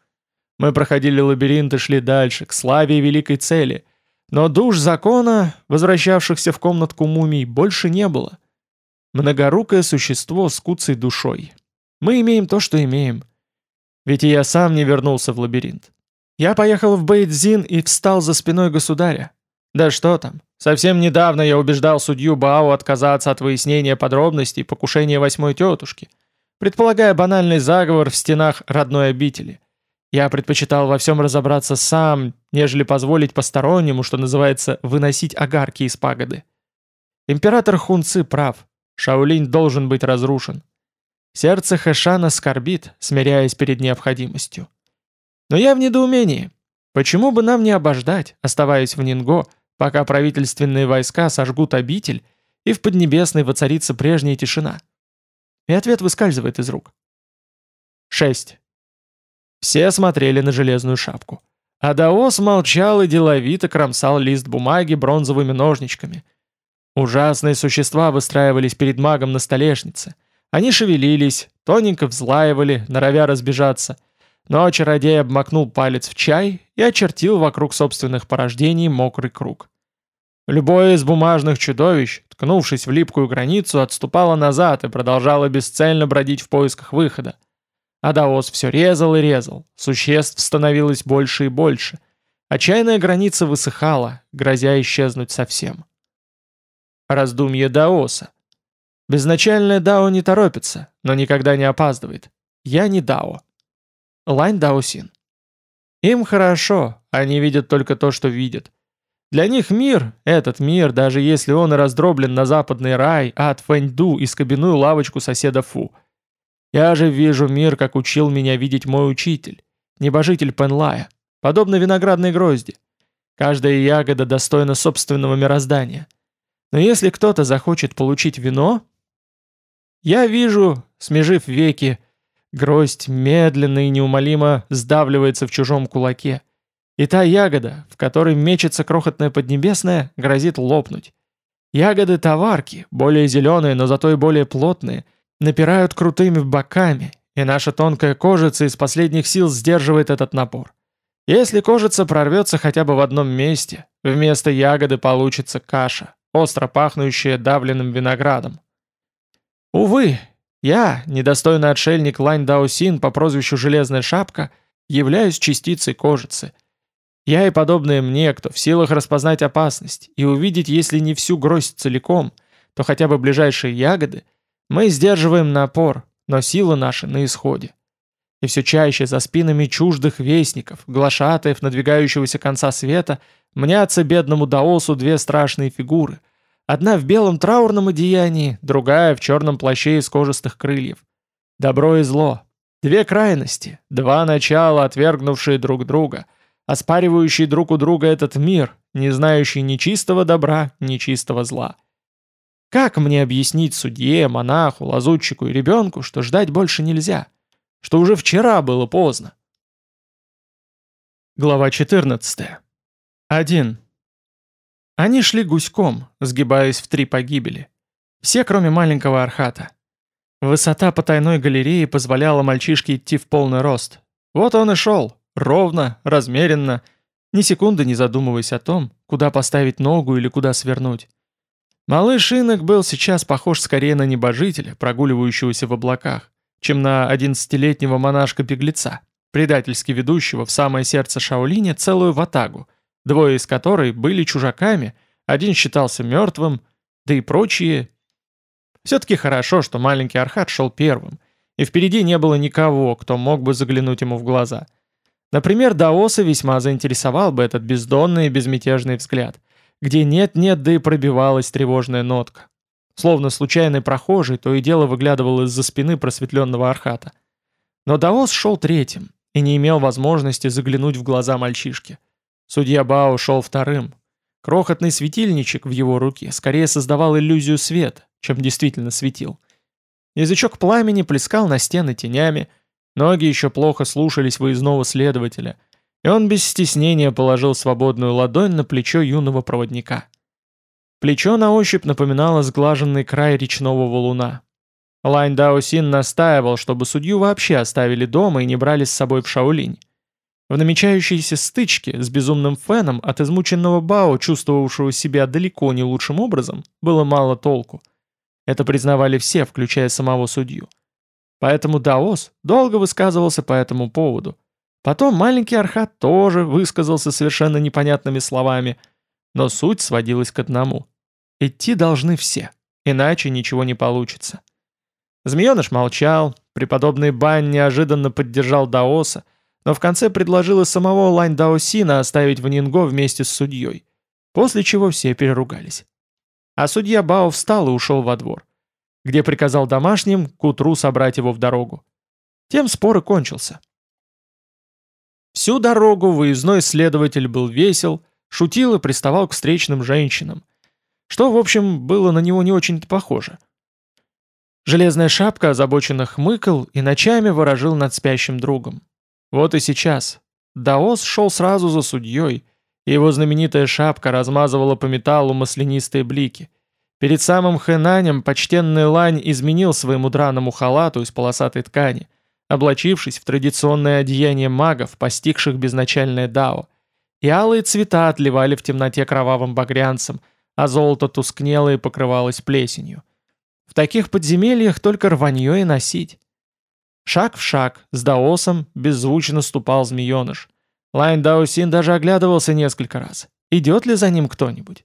[SPEAKER 1] Мы проходили лабиринт и шли дальше, к славе и великой цели. Но душ закона, возвращавшихся в комнатку мумий, больше не было. Многорукое существо с куцей душой. Мы имеем то, что имеем. Ведь и я сам не вернулся в лабиринт. Я поехал в Бейдзин и встал за спиной государя. Да что там, совсем недавно я убеждал судью Бао отказаться от выяснения подробностей покушения восьмой тетушки, предполагая банальный заговор в стенах родной обители – я предпочитал во всем разобраться сам, нежели позволить постороннему, что называется, выносить огарки из пагоды. Император Хунцы прав. Шаолинь должен быть разрушен. Сердце Хэшана скорбит, смиряясь перед необходимостью. Но я в недоумении. Почему бы нам не обождать, оставаясь в Нинго, пока правительственные войска сожгут обитель, и в Поднебесной воцарится прежняя тишина? И ответ выскальзывает из рук. 6. Все смотрели на железную шапку. А Даос молчал и деловито кромсал лист бумаги бронзовыми ножничками. Ужасные существа выстраивались перед магом на столешнице. Они шевелились, тоненько взлаивали, норовя разбежаться. Но чародей обмакнул палец в чай и очертил вокруг собственных порождений мокрый круг. Любое из бумажных чудовищ, ткнувшись в липкую границу, отступало назад и продолжало бесцельно бродить в поисках выхода. А Даос все резал и резал, существ становилось больше и больше. Отчаянная граница высыхала, грозя исчезнуть совсем. Раздумье Даоса. Безначальное Дао не торопится, но никогда не опаздывает. Я не Дао. Лань Даосин. Им хорошо, они видят только то, что видят. Для них мир, этот мир, даже если он и раздроблен на западный рай, ад Фэньду и скобяную лавочку соседа Фу – я же вижу мир, как учил меня видеть мой учитель, небожитель Пенлая, подобно виноградной грозди. Каждая ягода достойна собственного мироздания. Но если кто-то захочет получить вино... Я вижу, смежив веки, гроздь медленно и неумолимо сдавливается в чужом кулаке. И та ягода, в которой мечется крохотная поднебесная, грозит лопнуть. Ягоды товарки, более зеленые, но зато и более плотные — напирают крутыми боками, и наша тонкая кожица из последних сил сдерживает этот напор. Если кожица прорвется хотя бы в одном месте, вместо ягоды получится каша, остро пахнущая давленным виноградом. Увы, я, недостойный отшельник Лань Даосин по прозвищу Железная Шапка, являюсь частицей кожицы. Я и подобные мне, кто в силах распознать опасность и увидеть, если не всю гроздь целиком, то хотя бы ближайшие ягоды — мы сдерживаем напор, но силы наши на исходе. И все чаще за спинами чуждых вестников, глашатаев надвигающегося конца света, мнятся бедному Даосу две страшные фигуры. Одна в белом траурном одеянии, другая в черном плаще из кожистых крыльев. Добро и зло. Две крайности, два начала, отвергнувшие друг друга, оспаривающие друг у друга этот мир, не знающий ни чистого добра, ни чистого зла. Как мне объяснить судье, монаху, лазутчику и ребенку, что ждать больше нельзя? Что уже вчера было поздно? Глава 14. 1. Они шли гуськом, сгибаясь в три погибели. Все, кроме маленького Архата. Высота потайной галереи позволяла мальчишке идти в полный рост. Вот он и шел, ровно, размеренно, ни секунды не задумываясь о том, куда поставить ногу или куда свернуть. Малыш Инок был сейчас похож скорее на небожителя, прогуливающегося в облаках, чем на одиннадцатилетнего монашка-беглеца, предательски ведущего в самое сердце Шаолиня целую ватагу, двое из которой были чужаками, один считался мертвым, да и прочие. Все-таки хорошо, что маленький Архат шел первым, и впереди не было никого, кто мог бы заглянуть ему в глаза – Например, Даоса весьма заинтересовал бы этот бездонный и безмятежный взгляд, где нет-нет, да и пробивалась тревожная нотка. Словно случайный прохожий, то и дело выглядывал из-за спины просветленного архата. Но Даос шел третьим и не имел возможности заглянуть в глаза мальчишки. Судья Бао шел вторым. Крохотный светильничек в его руке скорее создавал иллюзию света, чем действительно светил. Язычок пламени плескал на стены тенями, Ноги еще плохо слушались выездного следователя, и он без стеснения положил свободную ладонь на плечо юного проводника. Плечо на ощупь напоминало сглаженный край речного валуна. Лайн Даосин настаивал, чтобы судью вообще оставили дома и не брали с собой в Шаолинь. В намечающейся стычке с безумным Феном от измученного Бао, чувствовавшего себя далеко не лучшим образом, было мало толку. Это признавали все, включая самого судью. Поэтому Даос долго высказывался по этому поводу. Потом маленький Архат тоже высказался совершенно непонятными словами, но суть сводилась к одному. Идти должны все, иначе ничего не получится. Змееныш молчал, преподобный Бань неожиданно поддержал Даоса, но в конце предложил и самого Лань Даосина оставить в Нинго вместе с судьей, после чего все переругались. А судья Бао встал и ушел во двор где приказал домашним к утру собрать его в дорогу. Тем спор и кончился. Всю дорогу выездной следователь был весел, шутил и приставал к встречным женщинам, что, в общем, было на него не очень-то похоже. Железная шапка озабоченно хмыкал и ночами ворожил над спящим другом. Вот и сейчас. Даос шел сразу за судьей, и его знаменитая шапка размазывала по металлу маслянистые блики – Перед самым Хэнанем почтенный Лань изменил своему драному халату из полосатой ткани, облачившись в традиционное одеяние магов, постигших безначальное дао. И алые цвета отливали в темноте кровавым багрянцем, а золото тускнело и покрывалось плесенью. В таких подземельях только рванье и носить. Шаг в шаг, с даосом, беззвучно ступал змееныш. Лань Даосин даже оглядывался несколько раз. Идет ли за ним кто-нибудь?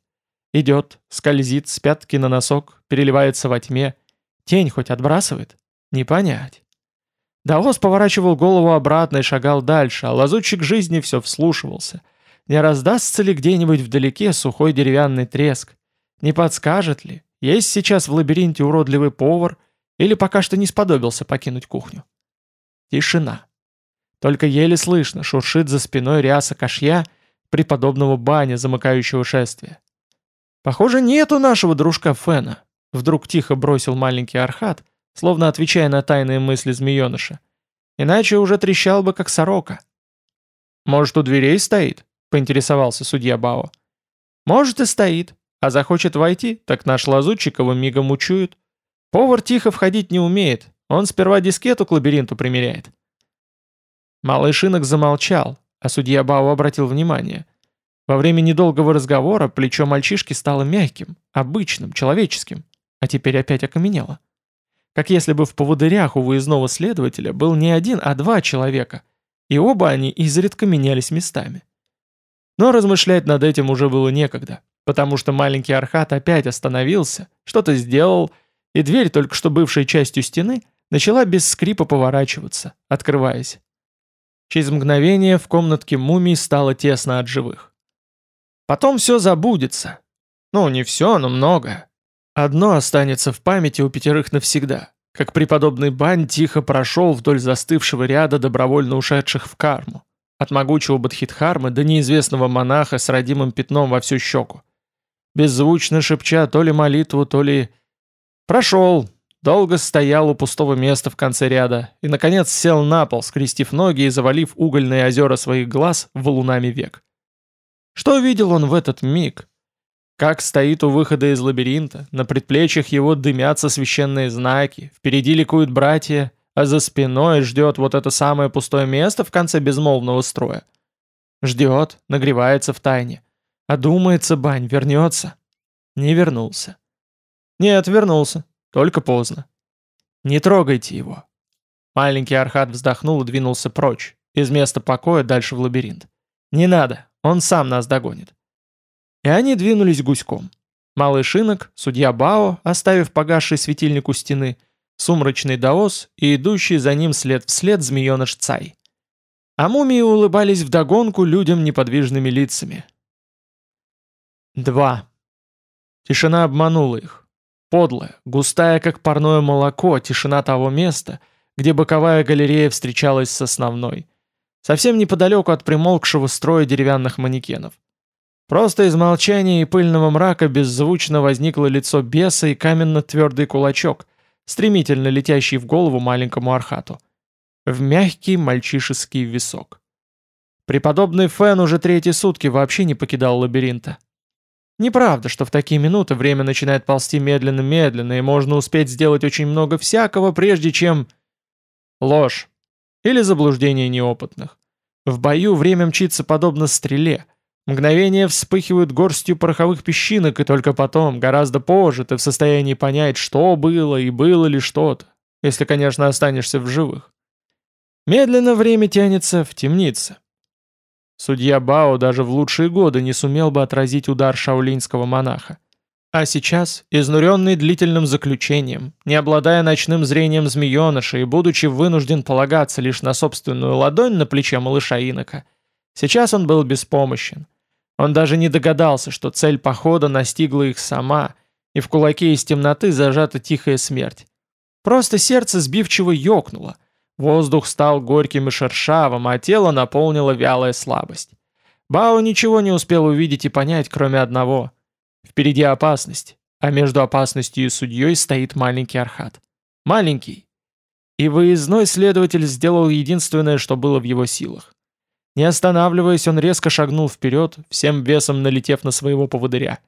[SPEAKER 1] Идет, скользит с пятки на носок, переливается во тьме. Тень хоть отбрасывает? Не понять. Даос поворачивал голову обратно и шагал дальше, а лазутчик жизни все вслушивался. Не раздастся ли где-нибудь вдалеке сухой деревянный треск? Не подскажет ли, есть сейчас в лабиринте уродливый повар или пока что не сподобился покинуть кухню? Тишина. Только еле слышно шуршит за спиной ряса кашья преподобного баня, замыкающего шествие. «Похоже, нету нашего дружка Фена», — вдруг тихо бросил маленький Архат, словно отвечая на тайные мысли змееныша. «Иначе уже трещал бы, как сорока». «Может, у дверей стоит?» — поинтересовался судья Бао. «Может, и стоит. А захочет войти, так наш лазутчик его мигом учует. Повар тихо входить не умеет, он сперва дискету к лабиринту примеряет». Малый Шинок замолчал, а судья Бао обратил внимание. Во время недолгого разговора плечо мальчишки стало мягким, обычным, человеческим, а теперь опять окаменело. Как если бы в поводырях у выездного следователя был не один, а два человека, и оба они изредка менялись местами. Но размышлять над этим уже было некогда, потому что маленький Архат опять остановился, что-то сделал, и дверь, только что бывшей частью стены, начала без скрипа поворачиваться, открываясь. Через мгновение в комнатке мумий стало тесно от живых. Потом все забудется. Ну, не все, но многое. Одно останется в памяти у пятерых навсегда, как преподобный Бань тихо прошел вдоль застывшего ряда добровольно ушедших в карму, от могучего Бадхидхармы до неизвестного монаха с родимым пятном во всю щеку. беззвучно шепча то ли молитву, то ли... Прошел, долго стоял у пустого места в конце ряда и, наконец, сел на пол, скрестив ноги и завалив угольные озера своих глаз валунами век. Что видел он в этот миг? Как стоит у выхода из лабиринта, на предплечьях его дымятся священные знаки, впереди ликуют братья, а за спиной ждет вот это самое пустое место в конце безмолвного строя. Ждет, нагревается в тайне. А думается, бань, вернется. Не вернулся. Нет, вернулся. Только поздно. Не трогайте его. Маленький Архат вздохнул и двинулся прочь, из места покоя дальше в лабиринт. Не надо, он сам нас догонит. И они двинулись гуськом. Малый Шинок, судья Бао, оставив погасший светильник у стены, сумрачный Даос и идущий за ним след вслед змееныш Цай. А мумии улыбались вдогонку людям неподвижными лицами. 2. Тишина обманула их. Подлая, густая, как парное молоко, тишина того места, где боковая галерея встречалась с основной. Совсем неподалеку от примолкшего строя деревянных манекенов. Просто из молчания и пыльного мрака беззвучно возникло лицо беса и каменно-твердый кулачок, стремительно летящий в голову маленькому архату. В мягкий мальчишеский висок. Преподобный Фен уже третьи сутки вообще не покидал лабиринта. Неправда, что в такие минуты время начинает ползти медленно-медленно, и можно успеть сделать очень много всякого, прежде чем... Ложь. Или заблуждение неопытных. В бою время мчится подобно стреле — Мгновения вспыхивают горстью пороховых песчинок, и только потом, гораздо позже, ты в состоянии понять, что было и было ли что-то, если, конечно, останешься в живых. Медленно время тянется в темнице. Судья Бао даже в лучшие годы не сумел бы отразить удар шаулинского монаха. А сейчас, изнуренный длительным заключением, не обладая ночным зрением змееныша и будучи вынужден полагаться лишь на собственную ладонь на плече малыша Инока, сейчас он был беспомощен. Он даже не догадался, что цель похода настигла их сама, и в кулаке из темноты зажата тихая смерть. Просто сердце сбивчиво ёкнуло. Воздух стал горьким и шершавым, а тело наполнила вялая слабость. Бао ничего не успел увидеть и понять, кроме одного. Впереди опасность, а между опасностью и судьей стоит маленький Архат. Маленький. И выездной следователь сделал единственное, что было в его силах. Не останавливаясь, он резко шагнул вперед, всем весом налетев на своего поводыря.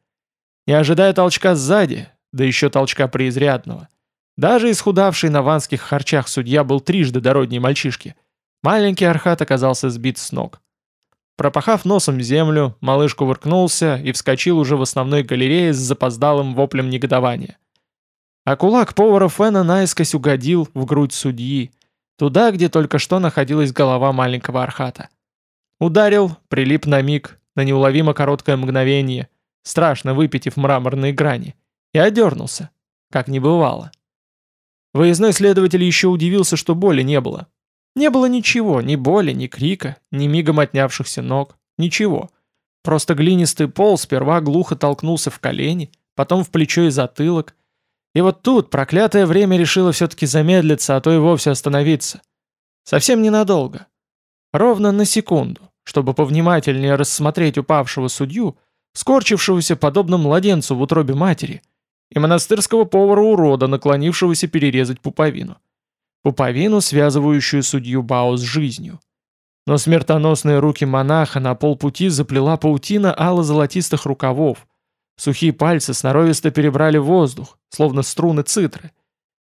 [SPEAKER 1] Не ожидая толчка сзади, да еще толчка преизрядного. Даже исхудавший на ванских харчах судья был трижды дородней мальчишки. Маленький Архат оказался сбит с ног. Пропахав носом землю, малыш кувыркнулся и вскочил уже в основной галерее с запоздалым воплем негодования. А кулак повара Фена наискось угодил в грудь судьи, туда, где только что находилась голова маленького Архата. Ударил, прилип на миг, на неуловимо короткое мгновение, страшно выпитив мраморные грани, и одернулся, как не бывало. Выездной следователь еще удивился, что боли не было. Не было ничего, ни боли, ни крика, ни мигом отнявшихся ног, ничего. Просто глинистый пол сперва глухо толкнулся в колени, потом в плечо и затылок. И вот тут проклятое время решило все-таки замедлиться, а то и вовсе остановиться. Совсем ненадолго. Ровно на секунду чтобы повнимательнее рассмотреть упавшего судью, скорчившегося подобно младенцу в утробе матери, и монастырского повара-урода, наклонившегося перерезать пуповину. Пуповину, связывающую судью Бао с жизнью. Но смертоносные руки монаха на полпути заплела паутина ало-золотистых рукавов. Сухие пальцы сноровисто перебрали воздух, словно струны цитры.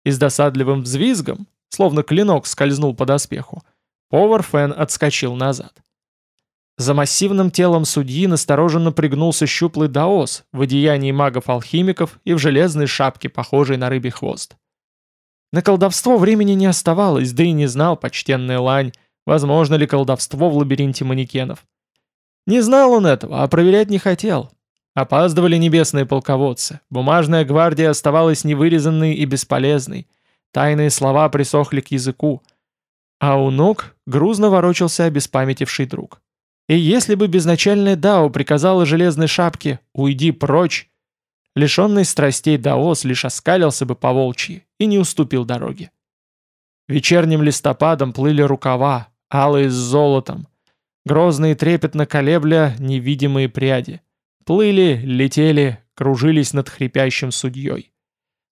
[SPEAKER 1] И с досадливым взвизгом, словно клинок скользнул по доспеху, повар Фен отскочил назад. За массивным телом судьи настороженно пригнулся щуплый даос в одеянии магов-алхимиков и в железной шапке, похожей на рыбий хвост. На колдовство времени не оставалось, да и не знал почтенный лань, возможно ли колдовство в лабиринте манекенов. Не знал он этого, а проверять не хотел. Опаздывали небесные полководцы, бумажная гвардия оставалась невырезанной и бесполезной, тайные слова присохли к языку, а у ног грузно ворочался обеспамятивший друг. И если бы безначальное Дао приказало железной шапке «Уйди прочь», лишенный страстей Даос лишь оскалился бы по волчьи и не уступил дороге. Вечерним листопадом плыли рукава, алые с золотом, грозные трепетно колебля невидимые пряди. Плыли, летели, кружились над хрипящим судьей.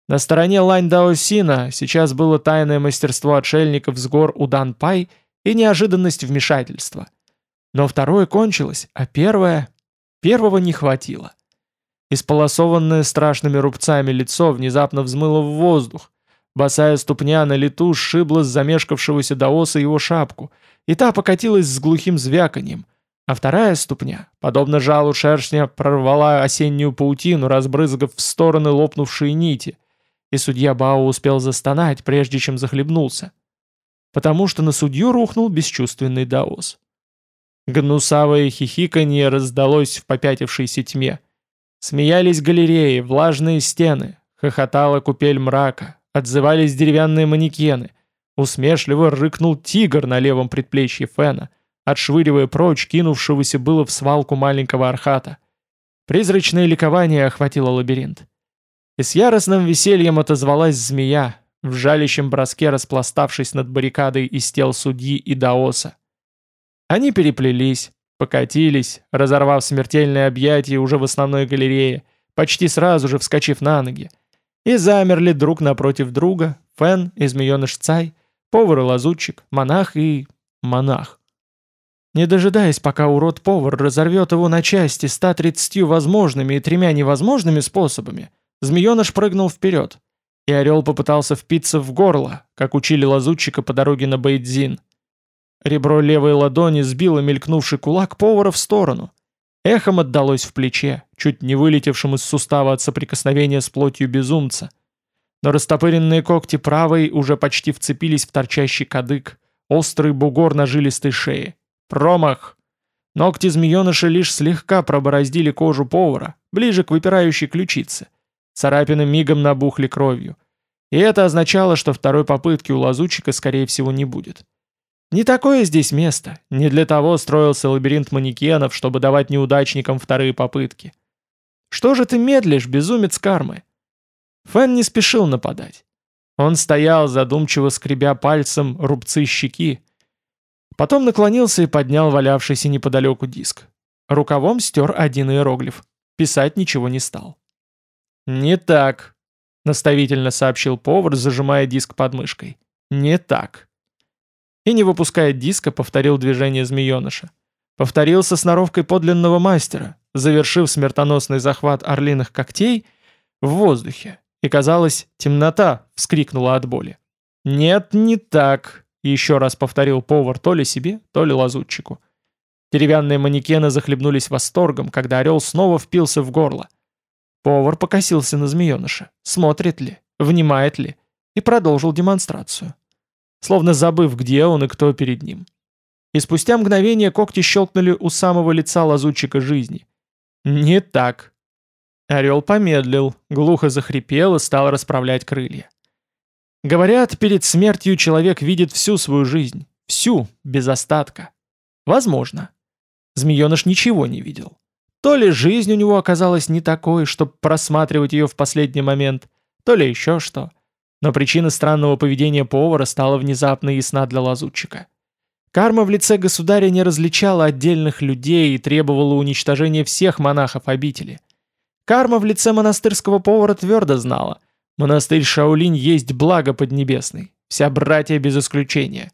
[SPEAKER 1] На стороне Лань Даосина сейчас было тайное мастерство отшельников с гор Удан-Пай и неожиданность вмешательства. Но второе кончилось, а первое... Первого не хватило. Исполосованное страшными рубцами лицо внезапно взмыло в воздух. Босая ступня на лету сшибла с замешкавшегося даоса его шапку, и та покатилась с глухим звяканьем, а вторая ступня, подобно жалу шершня, прорвала осеннюю паутину, разбрызгав в стороны лопнувшие нити, и судья Бао успел застонать, прежде чем захлебнулся. Потому что на судью рухнул бесчувственный даос. Гнусавое хихиканье раздалось в попятившейся тьме. Смеялись галереи, влажные стены, хохотала купель мрака, отзывались деревянные манекены. Усмешливо рыкнул тигр на левом предплечье Фена, отшвыривая прочь кинувшегося было в свалку маленького архата. Призрачное ликование охватило лабиринт. И с яростным весельем отозвалась змея, в жалящем броске распластавшись над баррикадой из тел судьи и даоса. Они переплелись, покатились, разорвав смертельное объятие уже в основной галерее, почти сразу же вскочив на ноги, и замерли друг напротив друга, Фен и змееныш Цай, повар и лазутчик, монах и... монах. Не дожидаясь, пока урод-повар разорвет его на части 130 возможными и тремя невозможными способами, змееныш прыгнул вперед, и орел попытался впиться в горло, как учили лазутчика по дороге на Бейдзин. Ребро левой ладони сбило мелькнувший кулак повара в сторону. Эхом отдалось в плече, чуть не вылетевшим из сустава от соприкосновения с плотью безумца. Но растопыренные когти правой уже почти вцепились в торчащий кадык, острый бугор на жилистой шее. Промах! Ногти змееныша лишь слегка пробороздили кожу повара, ближе к выпирающей ключице. Царапины мигом набухли кровью. И это означало, что второй попытки у лазутчика, скорее всего, не будет. Не такое здесь место, не для того строился лабиринт манекенов, чтобы давать неудачникам вторые попытки. Что же ты медлишь, безумец кармы? Фэн не спешил нападать. Он стоял, задумчиво скребя пальцем рубцы щеки. Потом наклонился и поднял валявшийся неподалеку диск. Рукавом стер один иероглиф. Писать ничего не стал. «Не так», — наставительно сообщил повар, зажимая диск под мышкой. «Не так» и, не выпуская диска, повторил движение змееныша. Повторил со сноровкой подлинного мастера, завершив смертоносный захват орлиных когтей в воздухе. И, казалось, темнота вскрикнула от боли. «Нет, не так», — еще раз повторил повар то ли себе, то ли лазутчику. Деревянные манекены захлебнулись восторгом, когда орел снова впился в горло. Повар покосился на змееныша, смотрит ли, внимает ли, и продолжил демонстрацию словно забыв, где он и кто перед ним. И спустя мгновение когти щелкнули у самого лица лазутчика жизни. «Не так». Орел помедлил, глухо захрипел и стал расправлять крылья. Говорят, перед смертью человек видит всю свою жизнь. Всю, без остатка. Возможно. Змееныш ничего не видел. То ли жизнь у него оказалась не такой, чтобы просматривать ее в последний момент, то ли еще что. Но причина странного поведения повара стала внезапно ясна для лазутчика. Карма в лице государя не различала отдельных людей и требовала уничтожения всех монахов обители. Карма в лице монастырского повара твердо знала. Монастырь Шаолинь есть благо поднебесный, вся братья без исключения.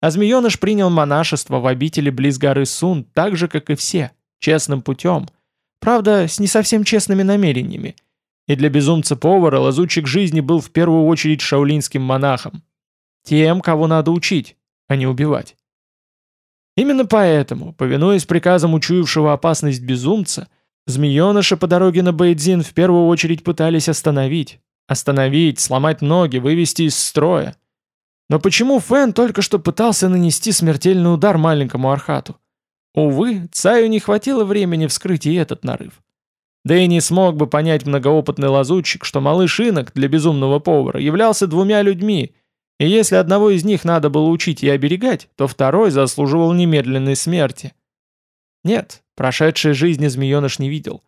[SPEAKER 1] А змееныш принял монашество в обители близ горы Сун так же, как и все, честным путем. Правда, с не совсем честными намерениями – и для безумца-повара лазутчик жизни был в первую очередь шаулинским монахом. Тем, кого надо учить, а не убивать. Именно поэтому, повинуясь приказам учуявшего опасность безумца, змееныши по дороге на Бейдзин в первую очередь пытались остановить. Остановить, сломать ноги, вывести из строя. Но почему Фэн только что пытался нанести смертельный удар маленькому Архату? Увы, Цаю не хватило времени вскрыть и этот нарыв. Да и не смог бы понять многоопытный лазутчик, что малыш инок для безумного повара являлся двумя людьми, и если одного из них надо было учить и оберегать, то второй заслуживал немедленной смерти. Нет, прошедшей жизни змееныш не видел.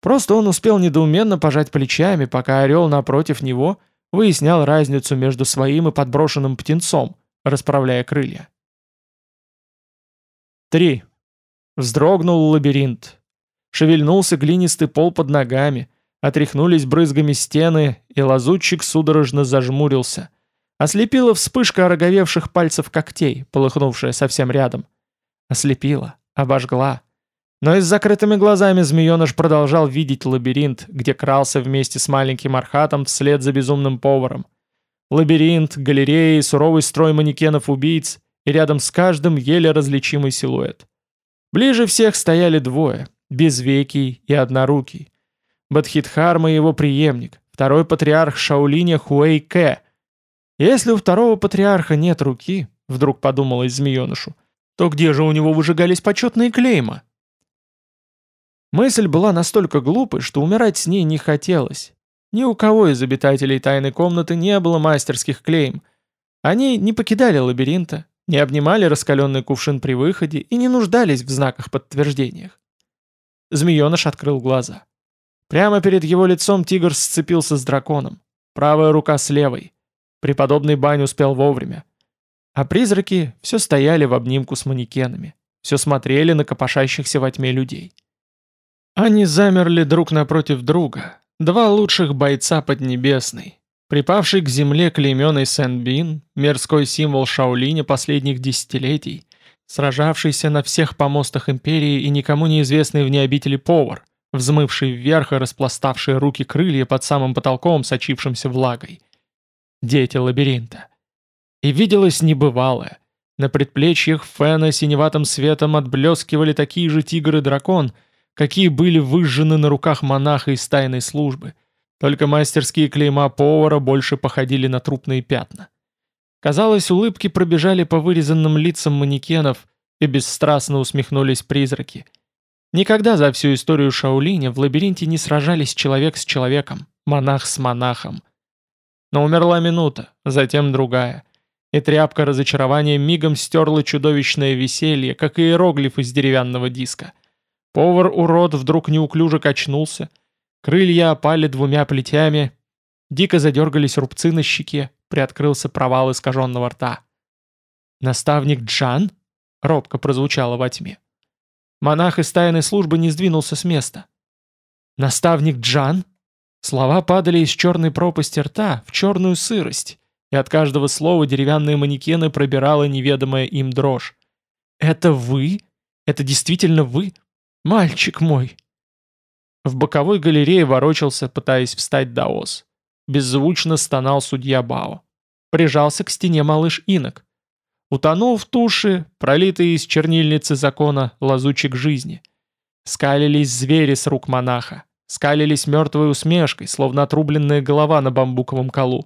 [SPEAKER 1] Просто он успел недоуменно пожать плечами, пока орел напротив него выяснял разницу между своим и подброшенным птенцом, расправляя крылья. 3. Вздрогнул лабиринт, Шевельнулся глинистый пол под ногами. Отряхнулись брызгами стены, и лазутчик судорожно зажмурился. Ослепила вспышка ороговевших пальцев когтей, полыхнувшая совсем рядом. Ослепила, обожгла. Но и с закрытыми глазами змееныш продолжал видеть лабиринт, где крался вместе с маленьким архатом вслед за безумным поваром. Лабиринт, галереи, суровый строй манекенов-убийц и рядом с каждым еле различимый силуэт. Ближе всех стояли двое, Безвекий и Однорукий. Бадхидхарма и его преемник, второй патриарх Шаолиня Хуэй Кэ. Если у второго патриарха нет руки, вдруг подумалось змеенышу, то где же у него выжигались почетные клейма? Мысль была настолько глупой, что умирать с ней не хотелось. Ни у кого из обитателей тайной комнаты не было мастерских клейм. Они не покидали лабиринта, не обнимали раскаленный кувшин при выходе и не нуждались в знаках-подтверждениях. Змееныш открыл глаза. Прямо перед его лицом тигр сцепился с драконом. Правая рука с левой. Преподобный Бань успел вовремя. А призраки все стояли в обнимку с манекенами. Все смотрели на копошащихся во тьме людей. Они замерли друг напротив друга. Два лучших бойца Поднебесной. Припавший к земле клейменный Сен-Бин, мирской символ Шаолиня последних десятилетий, сражавшийся на всех помостах империи и никому неизвестный вне обители повар, взмывший вверх и распластавшие руки крылья под самым потолком, сочившимся влагой. Дети лабиринта. И виделось небывалое. На предплечьях Фена синеватым светом отблескивали такие же тигр и дракон, какие были выжжены на руках монаха из тайной службы. Только мастерские клейма повара больше походили на трупные пятна. Казалось, улыбки пробежали по вырезанным лицам манекенов, и бесстрастно усмехнулись призраки — Никогда за всю историю Шаолиня в лабиринте не сражались человек с человеком, монах с монахом. Но умерла минута, затем другая. И тряпка разочарования мигом стерла чудовищное веселье, как иероглиф из деревянного диска. Повар-урод вдруг неуклюже качнулся. Крылья опали двумя плетями. Дико задергались рубцы на щеке, приоткрылся провал искаженного рта. «Наставник Джан?» — робко прозвучало во тьме. Монах из тайной службы не сдвинулся с места. «Наставник Джан?» Слова падали из черной пропасти рта в черную сырость, и от каждого слова деревянные манекены пробирала неведомая им дрожь. «Это вы? Это действительно вы? Мальчик мой!» В боковой галерее ворочался, пытаясь встать Даос. Беззвучно стонал судья Бао. Прижался к стене малыш Инок. Утонул в туше, пролитый из чернильницы закона, лазучик жизни. Скалились звери с рук монаха, скалились мертвой усмешкой, словно отрубленная голова на бамбуковом колу.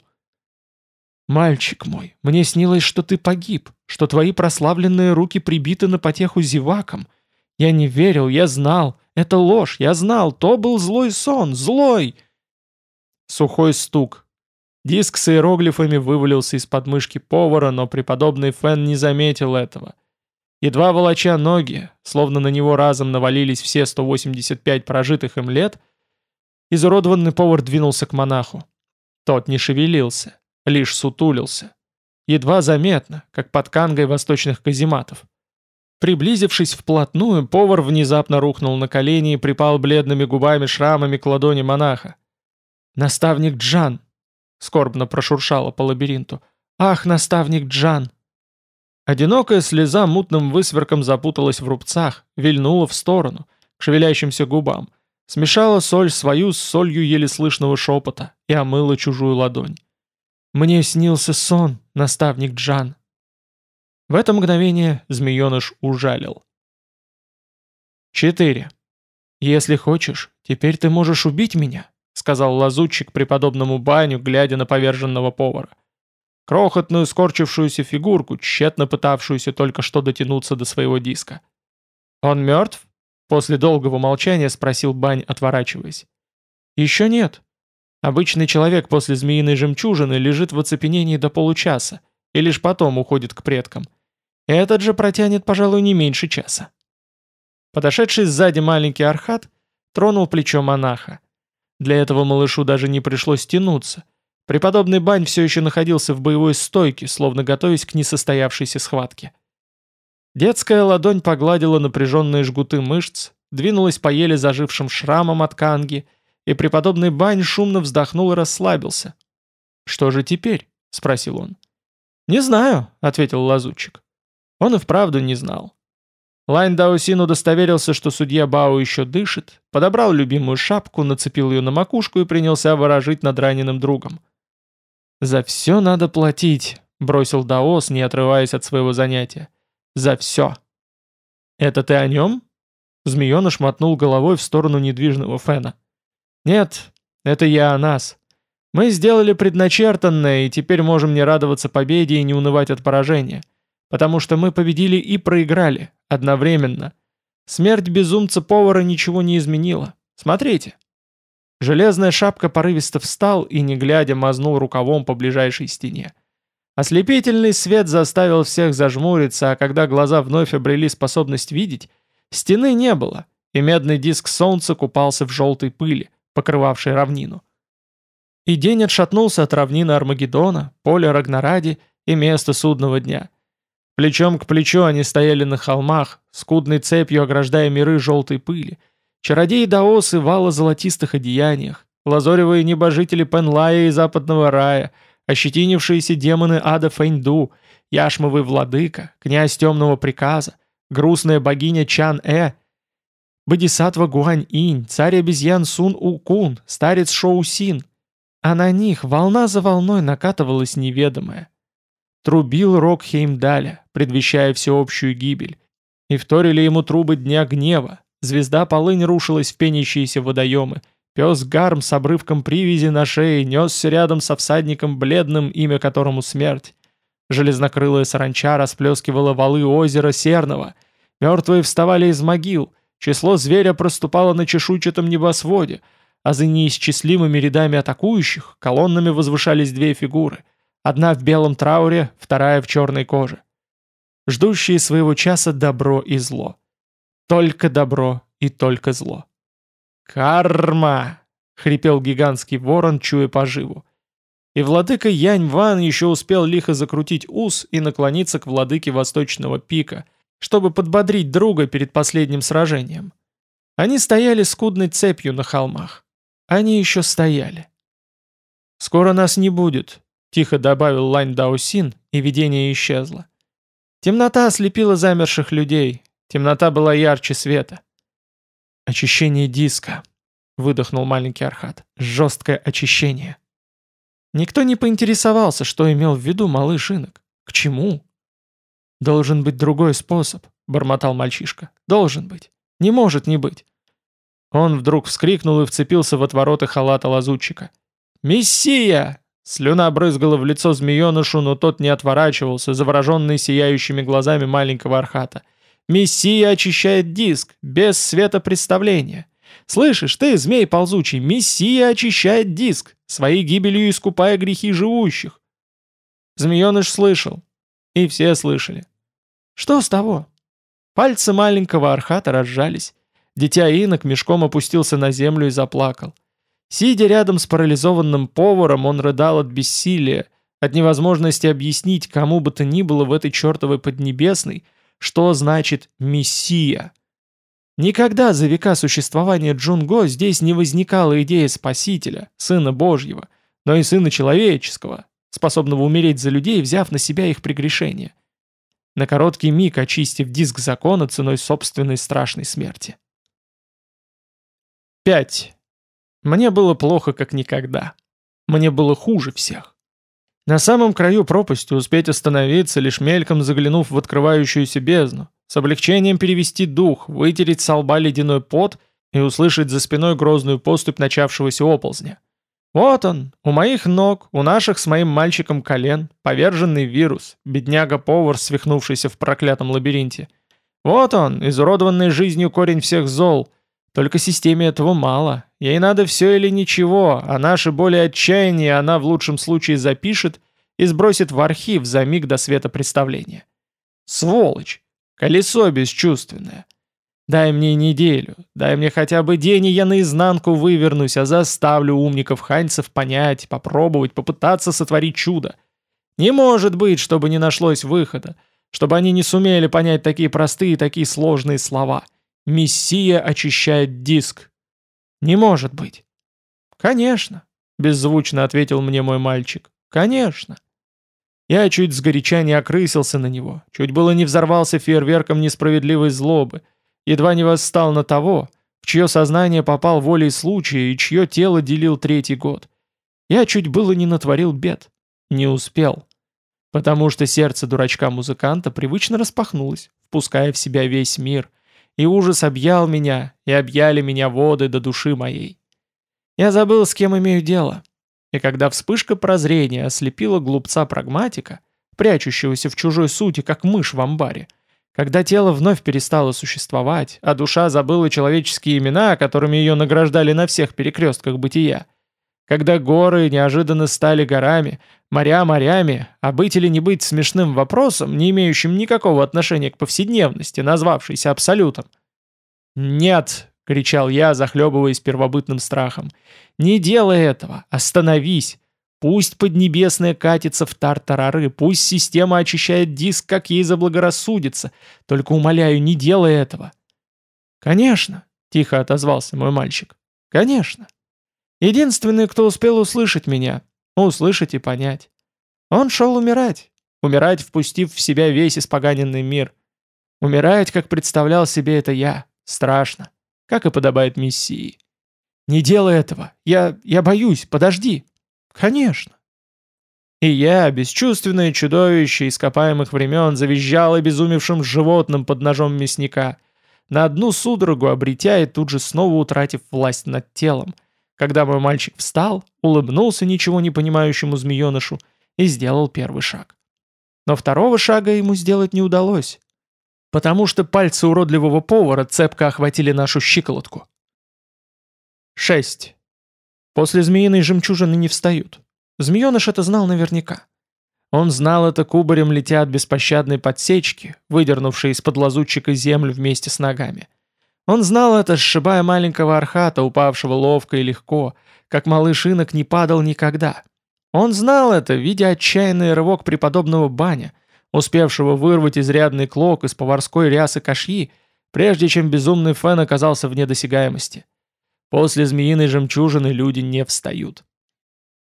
[SPEAKER 1] «Мальчик мой, мне снилось, что ты погиб, что твои прославленные руки прибиты на потеху зевакам. Я не верил, я знал. Это ложь, я знал, то был злой сон, злой!» Сухой стук, Диск с иероглифами вывалился из подмышки повара, но преподобный Фен не заметил этого. Едва волоча ноги, словно на него разом навалились все 185 прожитых им лет, изуродованный повар двинулся к монаху. Тот не шевелился, лишь сутулился. Едва заметно, как под кангой восточных казематов. Приблизившись вплотную, повар внезапно рухнул на колени и припал бледными губами шрамами к ладони монаха. «Наставник Джан!» Скорбно прошуршала по лабиринту. «Ах, наставник Джан!» Одинокая слеза мутным высверком запуталась в рубцах, вильнула в сторону, к шевелящимся губам, смешала соль свою с солью еле слышного шепота и омыла чужую ладонь. «Мне снился сон, наставник Джан!» В это мгновение змееныш ужалил. 4. «Если хочешь, теперь ты можешь убить меня, сказал лазутчик преподобному баню, глядя на поверженного повара. Крохотную скорчившуюся фигурку, тщетно пытавшуюся только что дотянуться до своего диска. «Он мертв?» После долгого молчания спросил Бань, отворачиваясь. «Еще нет. Обычный человек после змеиной жемчужины лежит в оцепенении до получаса и лишь потом уходит к предкам. Этот же протянет, пожалуй, не меньше часа». Подошедший сзади маленький архат тронул плечо монаха. Для этого малышу даже не пришлось тянуться. Преподобный Бань все еще находился в боевой стойке, словно готовясь к несостоявшейся схватке. Детская ладонь погладила напряженные жгуты мышц, двинулась по еле зажившим шрамам от канги и преподобный Бань шумно вздохнул и расслабился. «Что же теперь?» — спросил он. «Не знаю», — ответил лазутчик. Он и вправду не знал. Лань Даосин удостоверился, что судья Бао еще дышит, подобрал любимую шапку, нацепил ее на макушку и принялся ворожить над раненым другом. «За все надо платить», — бросил Даос, не отрываясь от своего занятия. «За все». «Это ты о нем?» Змееныш мотнул головой в сторону недвижного Фена. «Нет, это я о нас. Мы сделали предначертанное, и теперь можем не радоваться победе и не унывать от поражения. Потому что мы победили и проиграли, одновременно. Смерть безумца-повара ничего не изменила. Смотрите». Железная шапка порывисто встал и, не глядя, мазнул рукавом по ближайшей стене. Ослепительный свет заставил всех зажмуриться, а когда глаза вновь обрели способность видеть, стены не было, и медный диск солнца купался в желтой пыли, покрывавшей равнину. И день отшатнулся от равнины Армагеддона, поля Рагнаради и места судного дня. Плечом к плечу они стояли на холмах, скудной цепью ограждая миры желтой пыли, чародеи-даосы в ало-золотистых одеяниях, лазоревые небожители Пенлая и Западного рая — ощетинившиеся демоны ада Фэньду, яшмовый владыка, князь темного приказа, грустная богиня Чан-э, Бодисатва Гуань-инь, царь обезьян Сун-У-кун, старец Шоу-син. А на них волна за волной накатывалась неведомая. Трубил рог Хеймдаля, предвещая всеобщую гибель. И вторили ему трубы дня гнева. Звезда полынь рушилась в пенящиеся водоемы — Пес Гарм с обрывком привязи на шее несся рядом со всадником бледным, имя которому смерть. Железнокрылая саранча расплескивала валы озера Серного. Мертвые вставали из могил. Число зверя проступало на чешуйчатом небосводе, а за неисчислимыми рядами атакующих колоннами возвышались две фигуры. Одна в белом трауре, вторая в черной коже. Ждущие своего часа добро и зло. Только добро и только зло. «Карма!» — хрипел гигантский ворон, чуя поживу. И владыка Янь-Ван еще успел лихо закрутить ус и наклониться к владыке Восточного пика, чтобы подбодрить друга перед последним сражением. Они стояли скудной цепью на холмах. Они еще стояли. «Скоро нас не будет», — тихо добавил Лань Даосин, и видение исчезло. Темнота ослепила замерших людей, темнота была ярче света. «Очищение диска», — выдохнул маленький Архат. «Жесткое очищение». Никто не поинтересовался, что имел в виду малыш инок. К чему? «Должен быть другой способ», — бормотал мальчишка. «Должен быть. Не может не быть». Он вдруг вскрикнул и вцепился в отвороты халата лазутчика. «Мессия!» Слюна брызгала в лицо змеенышу, но тот не отворачивался, завороженный сияющими глазами маленького Архата. Мессия очищает диск, без света представления. Слышишь ты, змей ползучий, Мессия очищает диск, своей гибелью искупая грехи живущих. Змееныш слышал. И все слышали. Что с того? Пальцы маленького архата разжались. Дитя инок мешком опустился на землю и заплакал. Сидя рядом с парализованным поваром, он рыдал от бессилия, от невозможности объяснить кому бы то ни было в этой чертовой Поднебесной, что значит «мессия». Никогда за века существования Джунго здесь не возникала идея Спасителя, Сына Божьего, но и Сына Человеческого, способного умереть за людей, взяв на себя их прегрешения. На короткий миг очистив диск закона ценой собственной страшной смерти. 5. Мне было плохо как никогда. Мне было хуже всех. На самом краю пропасти успеть остановиться, лишь мельком заглянув в открывающуюся бездну, с облегчением перевести дух, вытереть с лба ледяной пот и услышать за спиной грозную поступь начавшегося оползня. Вот он, у моих ног, у наших с моим мальчиком колен, поверженный вирус, бедняга-повар, свихнувшийся в проклятом лабиринте. Вот он, изуродованный жизнью корень всех зол. Только системе этого мало, Ей надо все или ничего, а наши боли отчаяния она в лучшем случае запишет и сбросит в архив за миг до света представления. Сволочь! Колесо бесчувственное. Дай мне неделю, дай мне хотя бы день, и я наизнанку вывернусь, а заставлю умников-ханьцев понять, попробовать, попытаться сотворить чудо. Не может быть, чтобы не нашлось выхода, чтобы они не сумели понять такие простые и такие сложные слова. Мессия очищает диск, не может быть. «Конечно», — беззвучно ответил мне мой мальчик. «Конечно». Я чуть сгоряча не окрысился на него, чуть было не взорвался фейерверком несправедливой злобы, едва не восстал на того, в чье сознание попал волей случая и чье тело делил третий год. Я чуть было не натворил бед. Не успел. Потому что сердце дурачка-музыканта привычно распахнулось, впуская в себя весь мир, и ужас объял меня, и объяли меня воды до души моей. Я забыл, с кем имею дело. И когда вспышка прозрения ослепила глупца-прагматика, прячущегося в чужой сути, как мышь в амбаре, когда тело вновь перестало существовать, а душа забыла человеческие имена, которыми ее награждали на всех перекрестках бытия, когда горы неожиданно стали горами, моря морями, а быть или не быть смешным вопросом, не имеющим никакого отношения к повседневности, назвавшейся абсолютом. «Нет!» — кричал я, захлебываясь первобытным страхом. «Не делай этого! Остановись! Пусть Поднебесная катится в тартарары, пусть система очищает диск, как ей заблагорассудится, только, умоляю, не делай этого!» «Конечно!» — тихо отозвался мой мальчик. «Конечно!» Единственный, кто успел услышать меня, услышать и понять. Он шел умирать, умирать, впустив в себя весь испоганенный мир. Умирать, как представлял себе это я, страшно, как и подобает миссии. Не делай этого, я, я боюсь, подожди. Конечно. И я, бесчувственное чудовище ископаемых времен, завизжал обезумевшим животным под ножом мясника, на одну судорогу обретя и тут же снова утратив власть над телом — когда мой мальчик встал, улыбнулся ничего не понимающему змеенышу и сделал первый шаг. Но второго шага ему сделать не удалось, потому что пальцы уродливого повара цепко охватили нашу щиколотку. 6. После змеиной жемчужины не встают. Змееныш это знал наверняка. Он знал это кубарем летя от беспощадной подсечки, выдернувшей из-под лазутчика землю вместе с ногами. Он знал это, сшибая маленького архата, упавшего ловко и легко, как малыш инок не падал никогда. Он знал это, видя отчаянный рывок преподобного Баня, успевшего вырвать изрядный клок из поварской рясы кашьи, прежде чем безумный Фен оказался вне досягаемости. После змеиной жемчужины люди не встают.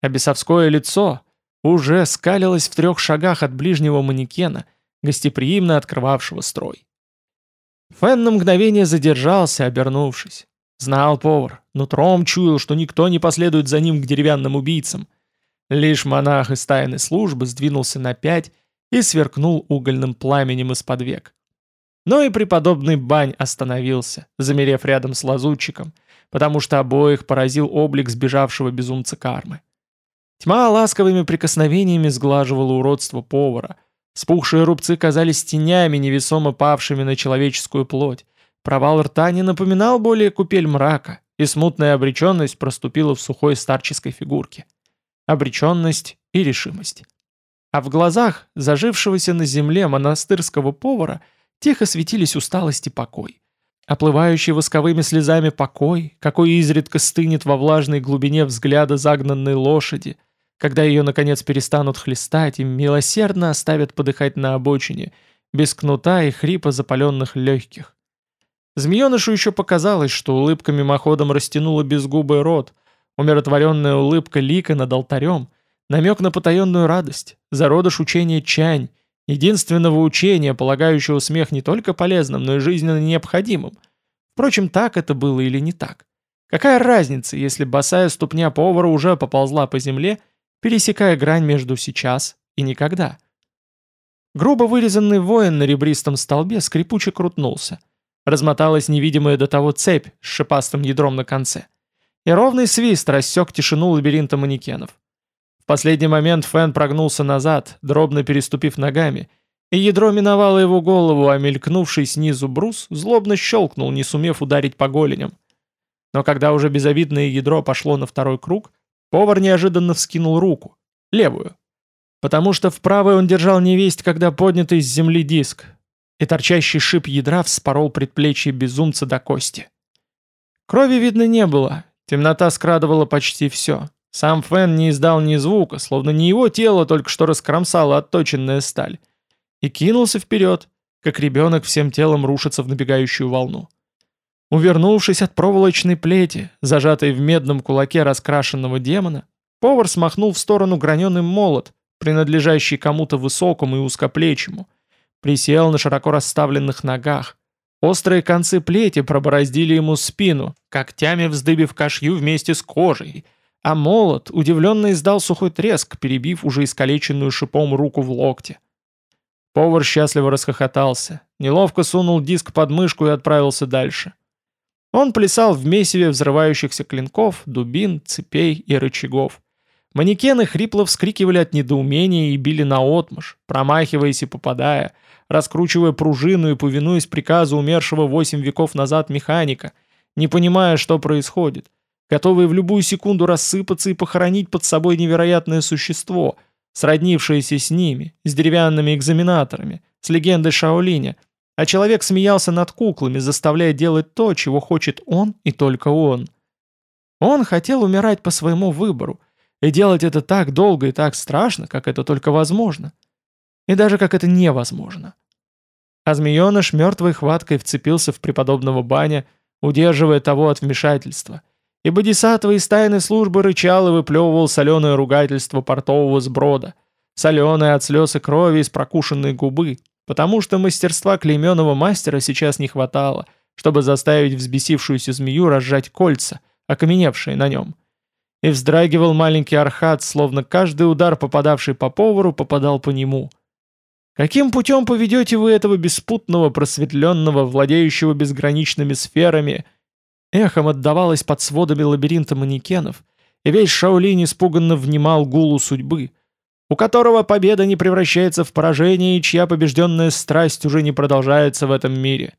[SPEAKER 1] А бесовское лицо уже скалилось в трех шагах от ближнего манекена, гостеприимно открывавшего строй. Фэн на мгновение задержался, обернувшись. Знал повар, нутром чуял, что никто не последует за ним к деревянным убийцам. Лишь монах из тайной службы сдвинулся на пять и сверкнул угольным пламенем из-под век. Но и преподобный Бань остановился, замерев рядом с лазутчиком, потому что обоих поразил облик сбежавшего безумца кармы. Тьма ласковыми прикосновениями сглаживала уродство повара — Спухшие рубцы казались тенями, невесомо павшими на человеческую плоть. Провал рта не напоминал более купель мрака, и смутная обреченность проступила в сухой старческой фигурке. Обреченность и решимость. А в глазах зажившегося на земле монастырского повара тихо светились усталость и покой. Оплывающий восковыми слезами покой, какой изредка стынет во влажной глубине взгляда загнанной лошади — когда ее, наконец, перестанут хлестать и милосердно оставят подыхать на обочине, без кнута и хрипа запаленных легких. Змеенышу еще показалось, что улыбка мимоходом растянула безгубый рот, умиротворенная улыбка лика над алтарем, намек на потаенную радость, зародыш учения чань, единственного учения, полагающего смех не только полезным, но и жизненно необходимым. Впрочем, так это было или не так? Какая разница, если босая ступня повара уже поползла по земле, пересекая грань между сейчас и никогда. Грубо вырезанный воин на ребристом столбе скрипуче крутнулся. Размоталась невидимая до того цепь с шипастым ядром на конце. И ровный свист рассек тишину лабиринта манекенов. В последний момент Фэн прогнулся назад, дробно переступив ногами, и ядро миновало его голову, а мелькнувший снизу брус злобно щелкнул, не сумев ударить по голеням. Но когда уже безовидное ядро пошло на второй круг, Повар неожиданно вскинул руку, левую, потому что в правой он держал невесть, когда поднятый с земли диск, и торчащий шип ядра вспорол предплечье безумца до кости. Крови видно не было, темнота скрадывала почти все. Сам Фэн не издал ни звука, словно не его тело только что раскромсала отточенная сталь, и кинулся вперед, как ребенок всем телом рушится в набегающую волну. Увернувшись от проволочной плети, зажатой в медном кулаке раскрашенного демона, повар смахнул в сторону граненый молот, принадлежащий кому-то высокому и узкоплечему, присел на широко расставленных ногах. Острые концы плети пробороздили ему спину, когтями вздыбив кашью вместе с кожей, а молот удивленно издал сухой треск, перебив уже искалеченную шипом руку в локте. Повар счастливо расхохотался, неловко сунул диск под мышку и отправился дальше. Он плясал в месиве взрывающихся клинков, дубин, цепей и рычагов. Манекены хрипло вскрикивали от недоумения и били наотмашь, промахиваясь и попадая, раскручивая пружину и повинуясь приказу умершего восемь веков назад механика, не понимая, что происходит, готовые в любую секунду рассыпаться и похоронить под собой невероятное существо, сроднившееся с ними, с деревянными экзаменаторами, с легендой Шаолиня, а человек смеялся над куклами, заставляя делать то, чего хочет он и только он. Он хотел умирать по своему выбору, и делать это так долго и так страшно, как это только возможно. И даже как это невозможно. А змееныш мертвой хваткой вцепился в преподобного баня, удерживая того от вмешательства. И бодисаттва из тайной службы рычал и выплевывал соленое ругательство портового сброда, соленое от слез и крови из прокушенной губы, потому что мастерства клейменного мастера сейчас не хватало, чтобы заставить взбесившуюся змею разжать кольца, окаменевшие на нем. И вздрагивал маленький архат, словно каждый удар, попадавший по повару, попадал по нему. Каким путем поведете вы этого беспутного, просветленного, владеющего безграничными сферами? Эхом отдавалось под сводами лабиринта манекенов, и весь Шаолинь испуганно внимал гулу судьбы, у которого победа не превращается в поражение и чья побежденная страсть уже не продолжается в этом мире.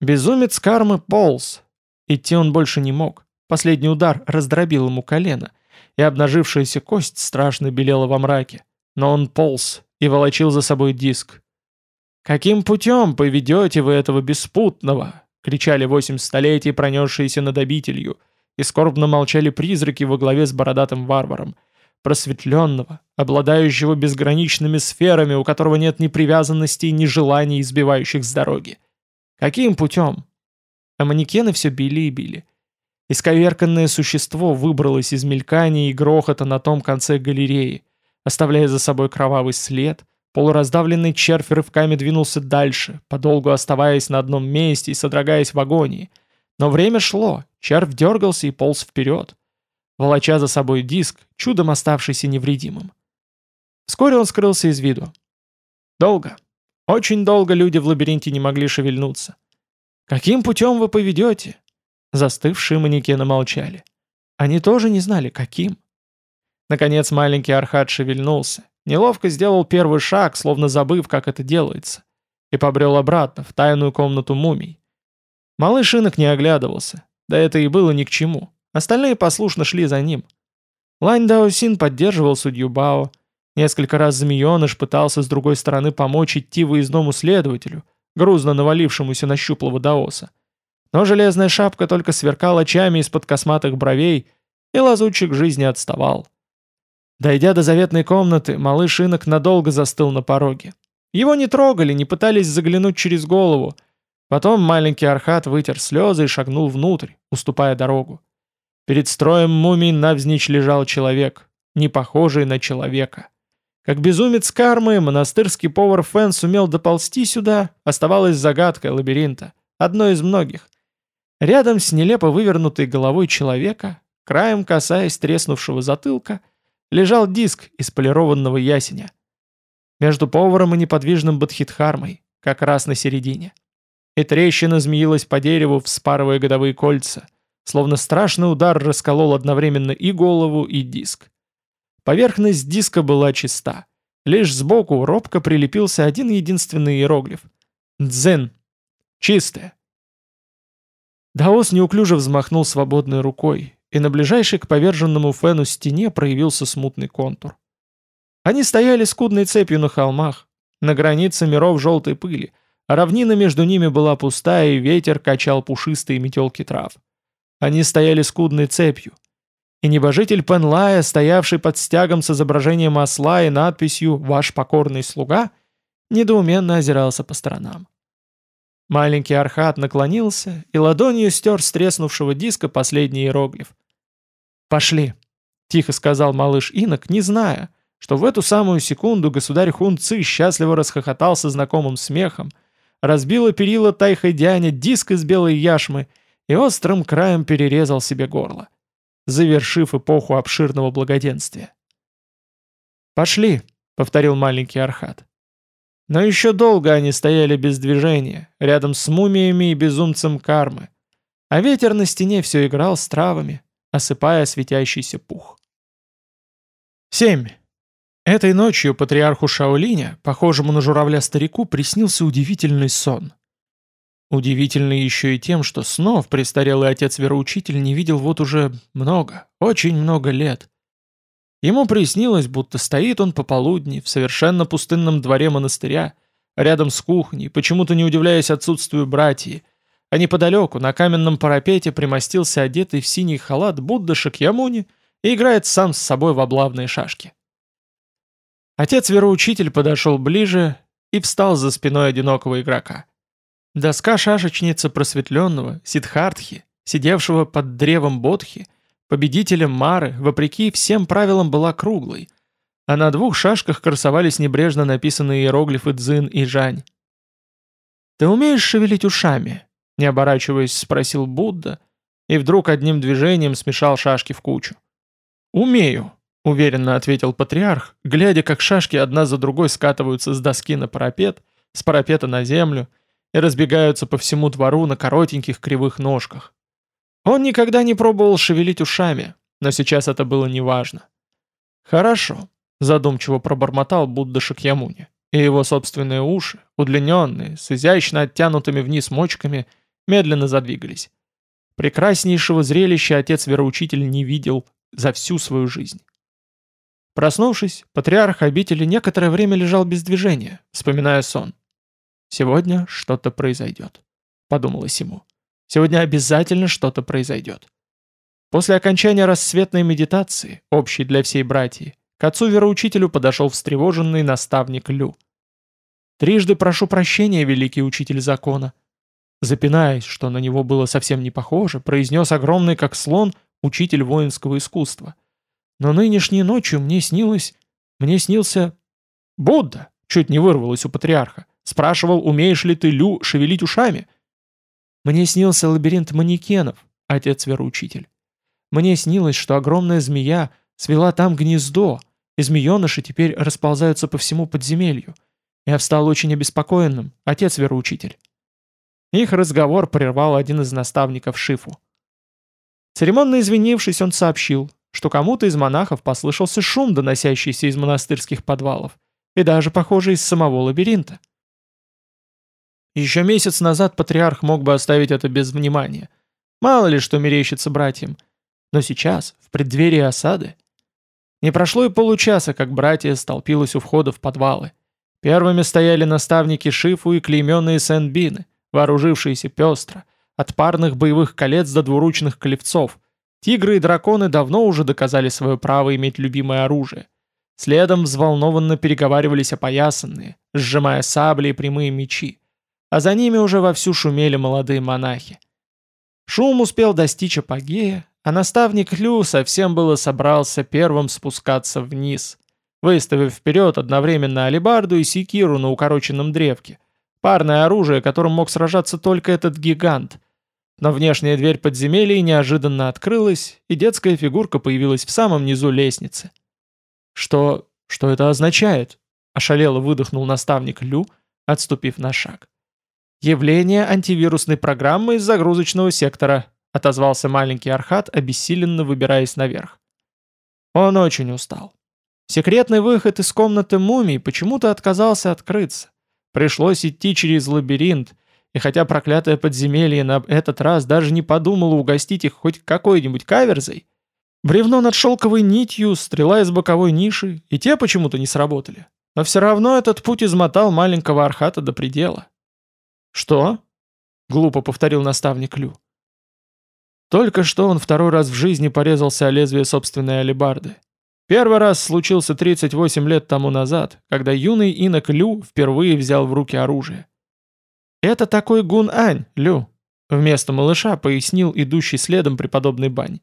[SPEAKER 1] Безумец кармы полз. Идти он больше не мог. Последний удар раздробил ему колено, и обнажившаяся кость страшно белела во мраке. Но он полз и волочил за собой диск. «Каким путем поведете вы этого беспутного?» — кричали восемь столетий, пронесшиеся над обителью, и скорбно молчали призраки во главе с бородатым варваром — просветленного, обладающего безграничными сферами, у которого нет ни привязанностей, ни желаний, избивающих с дороги. Каким путем? А манекены все били и били. Исковерканное существо выбралось из мелькания и грохота на том конце галереи, оставляя за собой кровавый след, полураздавленный червь рывками двинулся дальше, подолгу оставаясь на одном месте и содрогаясь в агонии. Но время шло, червь дергался и полз вперед волоча за собой диск, чудом оставшийся невредимым. Вскоре он скрылся из виду. Долго, очень долго люди в лабиринте не могли шевельнуться. «Каким путем вы поведете?» Застывшие манекены молчали. Они тоже не знали, каким. Наконец маленький Архат шевельнулся, неловко сделал первый шаг, словно забыв, как это делается, и побрел обратно, в тайную комнату мумий. Малыш инок не оглядывался, да это и было ни к чему. Остальные послушно шли за ним. Лань Даосин поддерживал судью Бао. Несколько раз змееныш пытался с другой стороны помочь идти выездному следователю, грузно навалившемуся на щуплого Даоса. Но железная шапка только сверкала очами из-под косматых бровей, и лазутчик жизни отставал. Дойдя до заветной комнаты, малыш инок надолго застыл на пороге. Его не трогали, не пытались заглянуть через голову. Потом маленький Архат вытер слезы и шагнул внутрь, уступая дорогу. Перед строем мумий навзничь лежал человек, не похожий на человека. Как безумец кармы, монастырский повар Фэн сумел доползти сюда, оставалась загадкой лабиринта, одной из многих. Рядом с нелепо вывернутой головой человека, краем касаясь треснувшего затылка, лежал диск из полированного ясеня. Между поваром и неподвижным Бадхидхармой, как раз на середине. И трещина змеилась по дереву, вспарывая годовые кольца — словно страшный удар расколол одновременно и голову, и диск. Поверхность диска была чиста. Лишь сбоку робко прилепился один единственный иероглиф. «Дзен». Чистое. Даос неуклюже взмахнул свободной рукой, и на ближайшей к поверженному Фену стене проявился смутный контур. Они стояли скудной цепью на холмах, на границе миров желтой пыли, а равнина между ними была пустая, и ветер качал пушистые метелки трав. Они стояли скудной цепью. И небожитель Пенлая, стоявший под стягом с изображением осла и надписью «Ваш покорный слуга», недоуменно озирался по сторонам. Маленький Архат наклонился и ладонью стер с треснувшего диска последний иероглиф. «Пошли», — тихо сказал малыш Инок, не зная, что в эту самую секунду государь Хун Ци счастливо расхохотался знакомым смехом, разбила перила Тайхайдяня диск из белой яшмы и острым краем перерезал себе горло, завершив эпоху обширного благоденствия. «Пошли», — повторил маленький Архат. Но еще долго они стояли без движения, рядом с мумиями и безумцем кармы. А ветер на стене все играл с травами, осыпая светящийся пух. 7. Этой ночью патриарху Шаолиня, похожему на журавля-старику, приснился удивительный сон. Удивительный еще и тем, что снов престарелый отец-вероучитель не видел вот уже много, очень много лет. Ему приснилось, будто стоит он пополудни в совершенно пустынном дворе монастыря, рядом с кухней, почему-то не удивляясь отсутствию братьев, а неподалеку на каменном парапете примостился одетый в синий халат Будда Шакьямуни и играет сам с собой в облавные шашки. Отец-вероучитель подошел ближе и встал за спиной одинокого игрока. Доска шашечницы просветленного, Сидхартхи, сидевшего под древом Бодхи, Победителем Мары, вопреки всем правилам, была круглой, а на двух шашках красовались небрежно написанные иероглифы «Дзин» и «Жань». «Ты умеешь шевелить ушами?» — не оборачиваясь, спросил Будда, и вдруг одним движением смешал шашки в кучу. «Умею», — уверенно ответил патриарх, глядя, как шашки одна за другой скатываются с доски на парапет, с парапета на землю и разбегаются по всему двору на коротеньких кривых ножках. Он никогда не пробовал шевелить ушами, но сейчас это было неважно. «Хорошо», — задумчиво пробормотал Будда Шакьямуни, и его собственные уши, удлиненные, с изящно оттянутыми вниз мочками, медленно задвигались. Прекраснейшего зрелища отец-вероучитель не видел за всю свою жизнь. Проснувшись, патриарх обители некоторое время лежал без движения, вспоминая сон. «Сегодня что-то произойдет», — подумалось ему. Сегодня обязательно что-то произойдет. После окончания рассветной медитации, общей для всей братьи, к отцу-вероучителю подошел встревоженный наставник Лю. «Трижды прошу прощения, великий учитель закона». Запинаясь, что на него было совсем не похоже, произнес огромный, как слон, учитель воинского искусства. «Но нынешней ночью мне снилось... Мне снился... Будда!» Чуть не вырвалось у патриарха. Спрашивал, умеешь ли ты, Лю, шевелить ушами? Мне снился лабиринт манекенов, отец-вероучитель. Мне снилось, что огромная змея свела там гнездо, и змееныши теперь расползаются по всему подземелью. Я встал очень обеспокоенным, отец-вероучитель. Их разговор прервал один из наставников Шифу. Церемонно извинившись, он сообщил, что кому-то из монахов послышался шум, доносящийся из монастырских подвалов, и даже, похоже, из самого лабиринта. Еще месяц назад патриарх мог бы оставить это без внимания. Мало ли что мерещится братьям. Но сейчас, в преддверии осады... Не прошло и получаса, как братья столпилось у входа в подвалы. Первыми стояли наставники Шифу и клейменные Сен-Бины, вооружившиеся пестро, от парных боевых колец до двуручных клевцов. Тигры и драконы давно уже доказали свое право иметь любимое оружие. Следом взволнованно переговаривались опоясанные, сжимая сабли и прямые мечи а за ними уже вовсю шумели молодые монахи. Шум успел достичь апогея, а наставник Лю совсем было собрался первым спускаться вниз, выставив вперед одновременно алебарду и секиру на укороченном древке, парное оружие, которым мог сражаться только этот гигант. Но внешняя дверь подземелья неожиданно открылась, и детская фигурка появилась в самом низу лестницы. «Что... что это означает?» – ошалело выдохнул наставник Лю, отступив на шаг. «Явление антивирусной программы из загрузочного сектора», отозвался маленький Архат, обессиленно выбираясь наверх. Он очень устал. Секретный выход из комнаты мумий почему-то отказался открыться. Пришлось идти через лабиринт, и хотя проклятое подземелье на этот раз даже не подумало угостить их хоть какой-нибудь каверзой, бревно над шелковой нитью, стрела из боковой ниши, и те почему-то не сработали. Но все равно этот путь измотал маленького Архата до предела. «Что?» — глупо повторил наставник Лю. Только что он второй раз в жизни порезался о лезвие собственной алебарды. Первый раз случился 38 лет тому назад, когда юный инок Лю впервые взял в руки оружие. «Это такой гун-ань, Лю», — вместо малыша пояснил идущий следом преподобный Бань.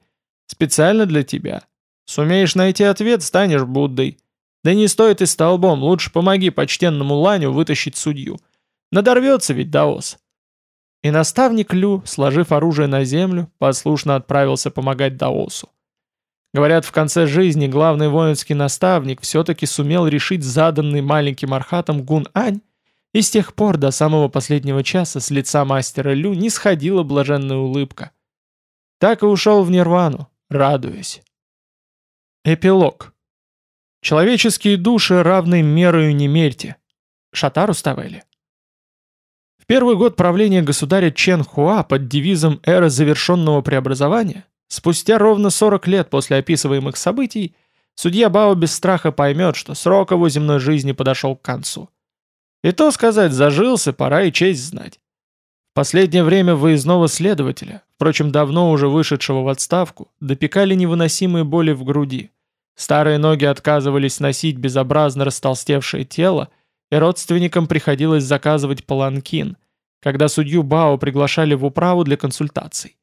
[SPEAKER 1] «Специально для тебя. Сумеешь найти ответ, станешь Буддой. Да не стоит и столбом, лучше помоги почтенному Ланю вытащить судью. Надорвется ведь Даос». И наставник Лю, сложив оружие на землю, послушно отправился помогать Даосу. Говорят, в конце жизни главный воинский наставник все-таки сумел решить заданный маленьким архатом Гун-Ань, и с тех пор до самого последнего часа с лица мастера Лю не сходила блаженная улыбка. Так и ушел в нирвану, радуясь. Эпилог. Человеческие души равны мерою не мерьте. Шатару ставили. Первый год правления государя Чен Хуа под девизом «Эра завершенного преобразования» Спустя ровно 40 лет после описываемых событий, судья Бао без страха поймет, что срок его земной жизни подошел к концу. И то сказать, зажился, пора и честь знать. В последнее время выездного следователя, впрочем, давно уже вышедшего в отставку, допекали невыносимые боли в груди. Старые ноги отказывались носить безобразно растолстевшее тело, и родственникам приходилось заказывать паланкин, когда судью Бао приглашали в управу для консультаций.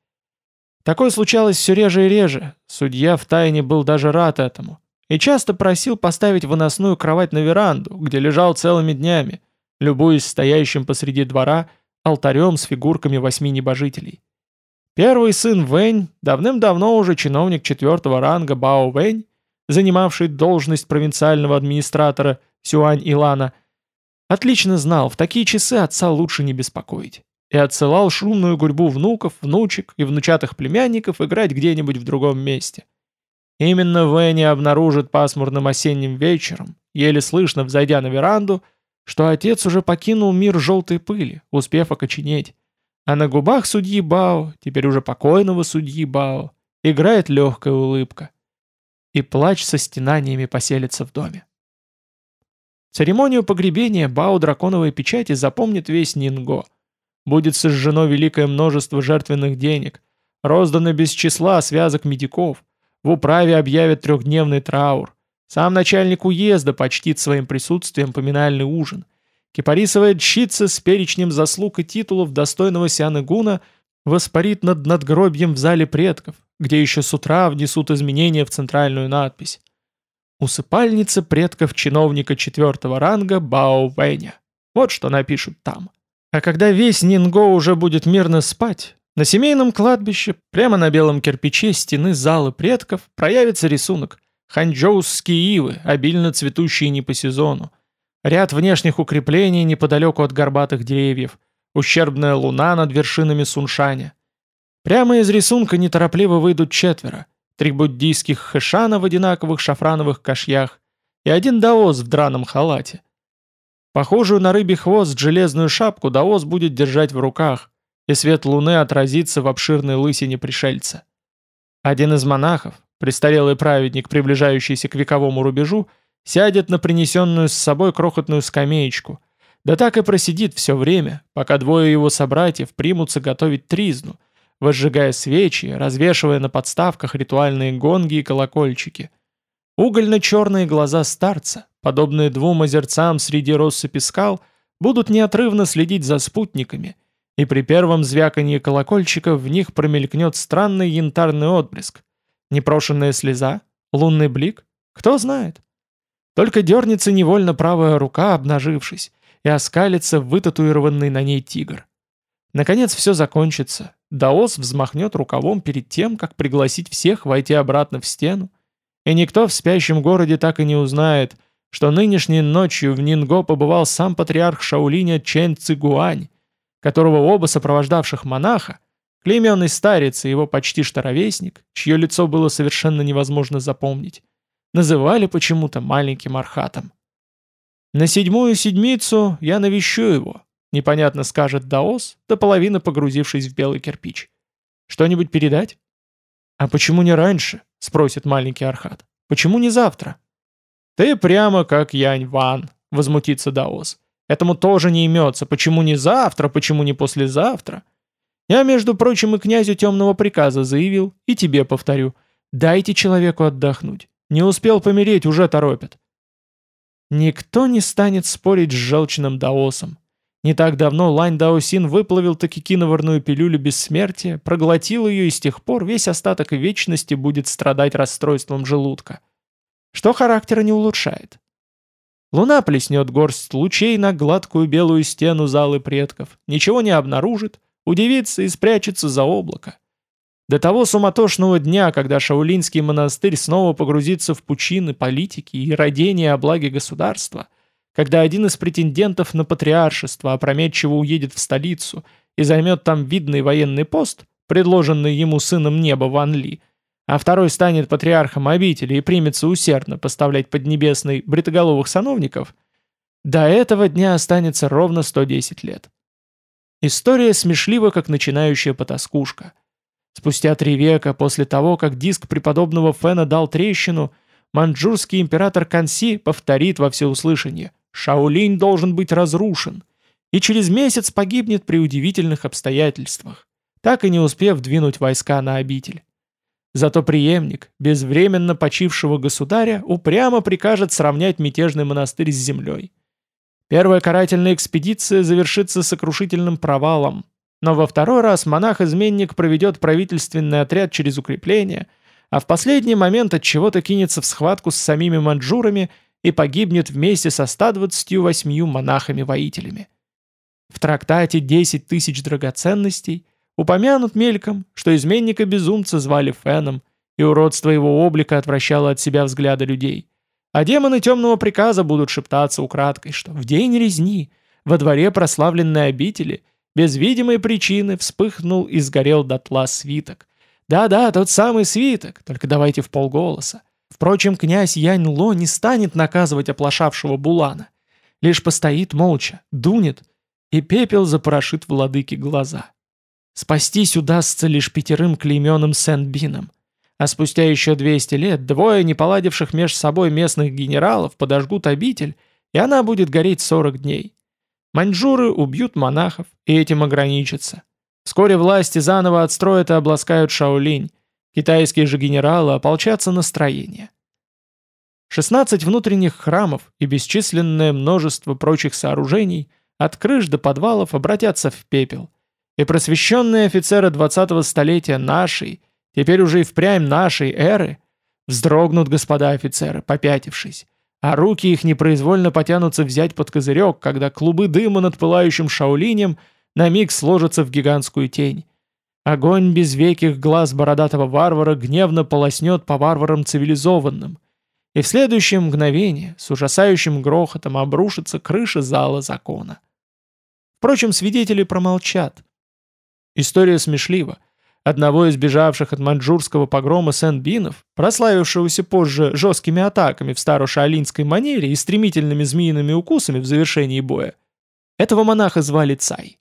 [SPEAKER 1] Такое случалось все реже и реже, судья втайне был даже рад этому, и часто просил поставить выносную кровать на веранду, где лежал целыми днями, любуясь стоящим посреди двора алтарем с фигурками восьми небожителей. Первый сын Вэнь, давным-давно уже чиновник четвертого ранга Бао Вэнь, занимавший должность провинциального администратора Сюань Илана, отлично знал, в такие часы отца лучше не беспокоить и отсылал шумную гурьбу внуков, внучек и внучатых племянников играть где-нибудь в другом месте. Именно Венни обнаружит пасмурным осенним вечером, еле слышно взойдя на веранду, что отец уже покинул мир желтой пыли, успев окоченеть, а на губах судьи Бао, теперь уже покойного судьи Бао, играет легкая улыбка. И плач со стенаниями поселится в доме. Церемонию погребения Бао драконовой печати запомнит весь Нинго – Будет сожжено великое множество жертвенных денег, роздано без числа связок медиков, в управе объявят трехдневный траур. Сам начальник уезда почтит своим присутствием поминальный ужин. Кипарисовая дщица с перечнем заслуг и титулов достойного Сианы Гуна воспарит над надгробьем в зале предков, где еще с утра внесут изменения в центральную надпись. Усыпальница предков чиновника четвертого ранга Бао Вэня. Вот что напишут там. А когда весь Нинго уже будет мирно спать, на семейном кладбище, прямо на белом кирпиче стены залы предков, проявится рисунок. Ханчжоусские ивы, обильно цветущие не по сезону. Ряд внешних укреплений неподалеку от горбатых деревьев. Ущербная луна над вершинами Суншаня. Прямо из рисунка неторопливо выйдут четверо. Три буддийских хэшана в одинаковых шафрановых кашьях и один даос в драном халате. Похожую на рыбий хвост железную шапку Даос будет держать в руках, и свет луны отразится в обширной лысине пришельца. Один из монахов, престарелый праведник, приближающийся к вековому рубежу, сядет на принесенную с собой крохотную скамеечку, да так и просидит все время, пока двое его собратьев примутся готовить тризну, возжигая свечи, развешивая на подставках ритуальные гонги и колокольчики. Угольно-черные глаза старца, подобные двум озерцам среди россыпи скал, будут неотрывно следить за спутниками, и при первом звяканье колокольчика в них промелькнет странный янтарный отблеск. Непрошенная слеза? Лунный блик? Кто знает? Только дернется невольно правая рука, обнажившись, и оскалится вытатуированный на ней тигр. Наконец все закончится. Даос взмахнет рукавом перед тем, как пригласить всех войти обратно в стену, и никто в спящем городе так и не узнает, что нынешней ночью в Нинго побывал сам патриарх Шаолиня Чен Цигуань, которого оба сопровождавших монаха, клейменный старец и его почти что чье лицо было совершенно невозможно запомнить, называли почему-то маленьким архатом. На седьмую седмицу я навещу его, непонятно скажет Даос, до половины погрузившись в белый кирпич. Что-нибудь передать? А почему не раньше? спросит маленький архат. Почему не завтра? «Ты прямо как Янь Ван», — возмутится Даос. «Этому тоже не имется. Почему не завтра, почему не послезавтра?» Я, между прочим, и князю темного приказа заявил, и тебе повторю. Дайте человеку отдохнуть. Не успел помереть, уже торопят. Никто не станет спорить с желчным даосом. Не так давно Лань Даосин выплавил таки киноварную пилюлю бессмертия, проглотил ее и с тех пор весь остаток вечности будет страдать расстройством желудка. Что характера не улучшает. Луна плеснет горсть лучей на гладкую белую стену залы предков, ничего не обнаружит, удивится и спрячется за облако. До того суматошного дня, когда Шаулинский монастырь снова погрузится в пучины политики и родения о благе государства, когда один из претендентов на патриаршество опрометчиво уедет в столицу и займет там видный военный пост, предложенный ему сыном неба Ван Ли, а второй станет патриархом обители и примется усердно поставлять поднебесный бритоголовых сановников, до этого дня останется ровно 110 лет. История смешлива, как начинающая потаскушка – Спустя три века после того, как диск преподобного Фена дал трещину, манчжурский император Канси повторит во всеуслышание «Шаолинь должен быть разрушен» и через месяц погибнет при удивительных обстоятельствах, так и не успев двинуть войска на обитель. Зато преемник, безвременно почившего государя, упрямо прикажет сравнять мятежный монастырь с землей. Первая карательная экспедиция завершится сокрушительным провалом, но во второй раз монах-изменник проведет правительственный отряд через укрепление, а в последний момент от чего-то кинется в схватку с самими маньчжурами и погибнет вместе со 128 монахами-воителями. В трактате «10 тысяч драгоценностей» упомянут мельком, что изменника-безумца звали Феном, и уродство его облика отвращало от себя взгляды людей. А демоны темного приказа будут шептаться украдкой, что в день резни, во дворе прославленной обители – без видимой причины вспыхнул и сгорел дотла свиток. Да-да, тот самый свиток, только давайте в полголоса. Впрочем, князь Янь Ло не станет наказывать оплошавшего Булана. Лишь постоит молча, дунет, и пепел запорошит владыке глаза. Спастись удастся лишь пятерым клейменным Сен-Бином. А спустя еще 200 лет двое не поладивших меж собой местных генералов подожгут обитель, и она будет гореть 40 дней. Маньчжуры убьют монахов, и этим ограничатся. Вскоре власти заново отстроят и обласкают Шаолинь. Китайские же генералы ополчатся на строение. 16 внутренних храмов и бесчисленное множество прочих сооружений от крыш до подвалов обратятся в пепел. И просвещенные офицеры 20-го столетия нашей, теперь уже и впрямь нашей эры, вздрогнут господа офицеры, попятившись, а руки их непроизвольно потянутся взять под козырек, когда клубы дыма над пылающим шаолинем на миг сложатся в гигантскую тень. Огонь безвеких глаз бородатого варвара гневно полоснет по варварам цивилизованным, и в следующее мгновение с ужасающим грохотом обрушится крыша зала закона. Впрочем, свидетели промолчат. История смешлива, одного из бежавших от маньчжурского погрома Сен-Бинов, прославившегося позже жесткими атаками в старо-шаолинской манере и стремительными змеиными укусами в завершении боя, этого монаха звали Цай.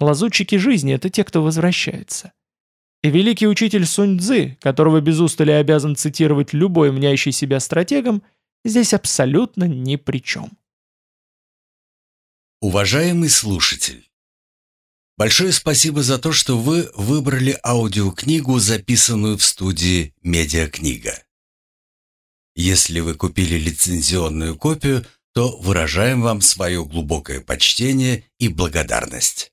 [SPEAKER 1] Лазутчики жизни — это те, кто возвращается. И великий учитель Сунь Цзы, которого без устали обязан цитировать любой мнящий себя стратегом, здесь абсолютно ни при чем.
[SPEAKER 2] Уважаемый слушатель! Большое спасибо за то, что вы выбрали аудиокнигу, записанную в студии «Медиакнига». Если вы купили лицензионную копию, то выражаем вам свое глубокое почтение и благодарность.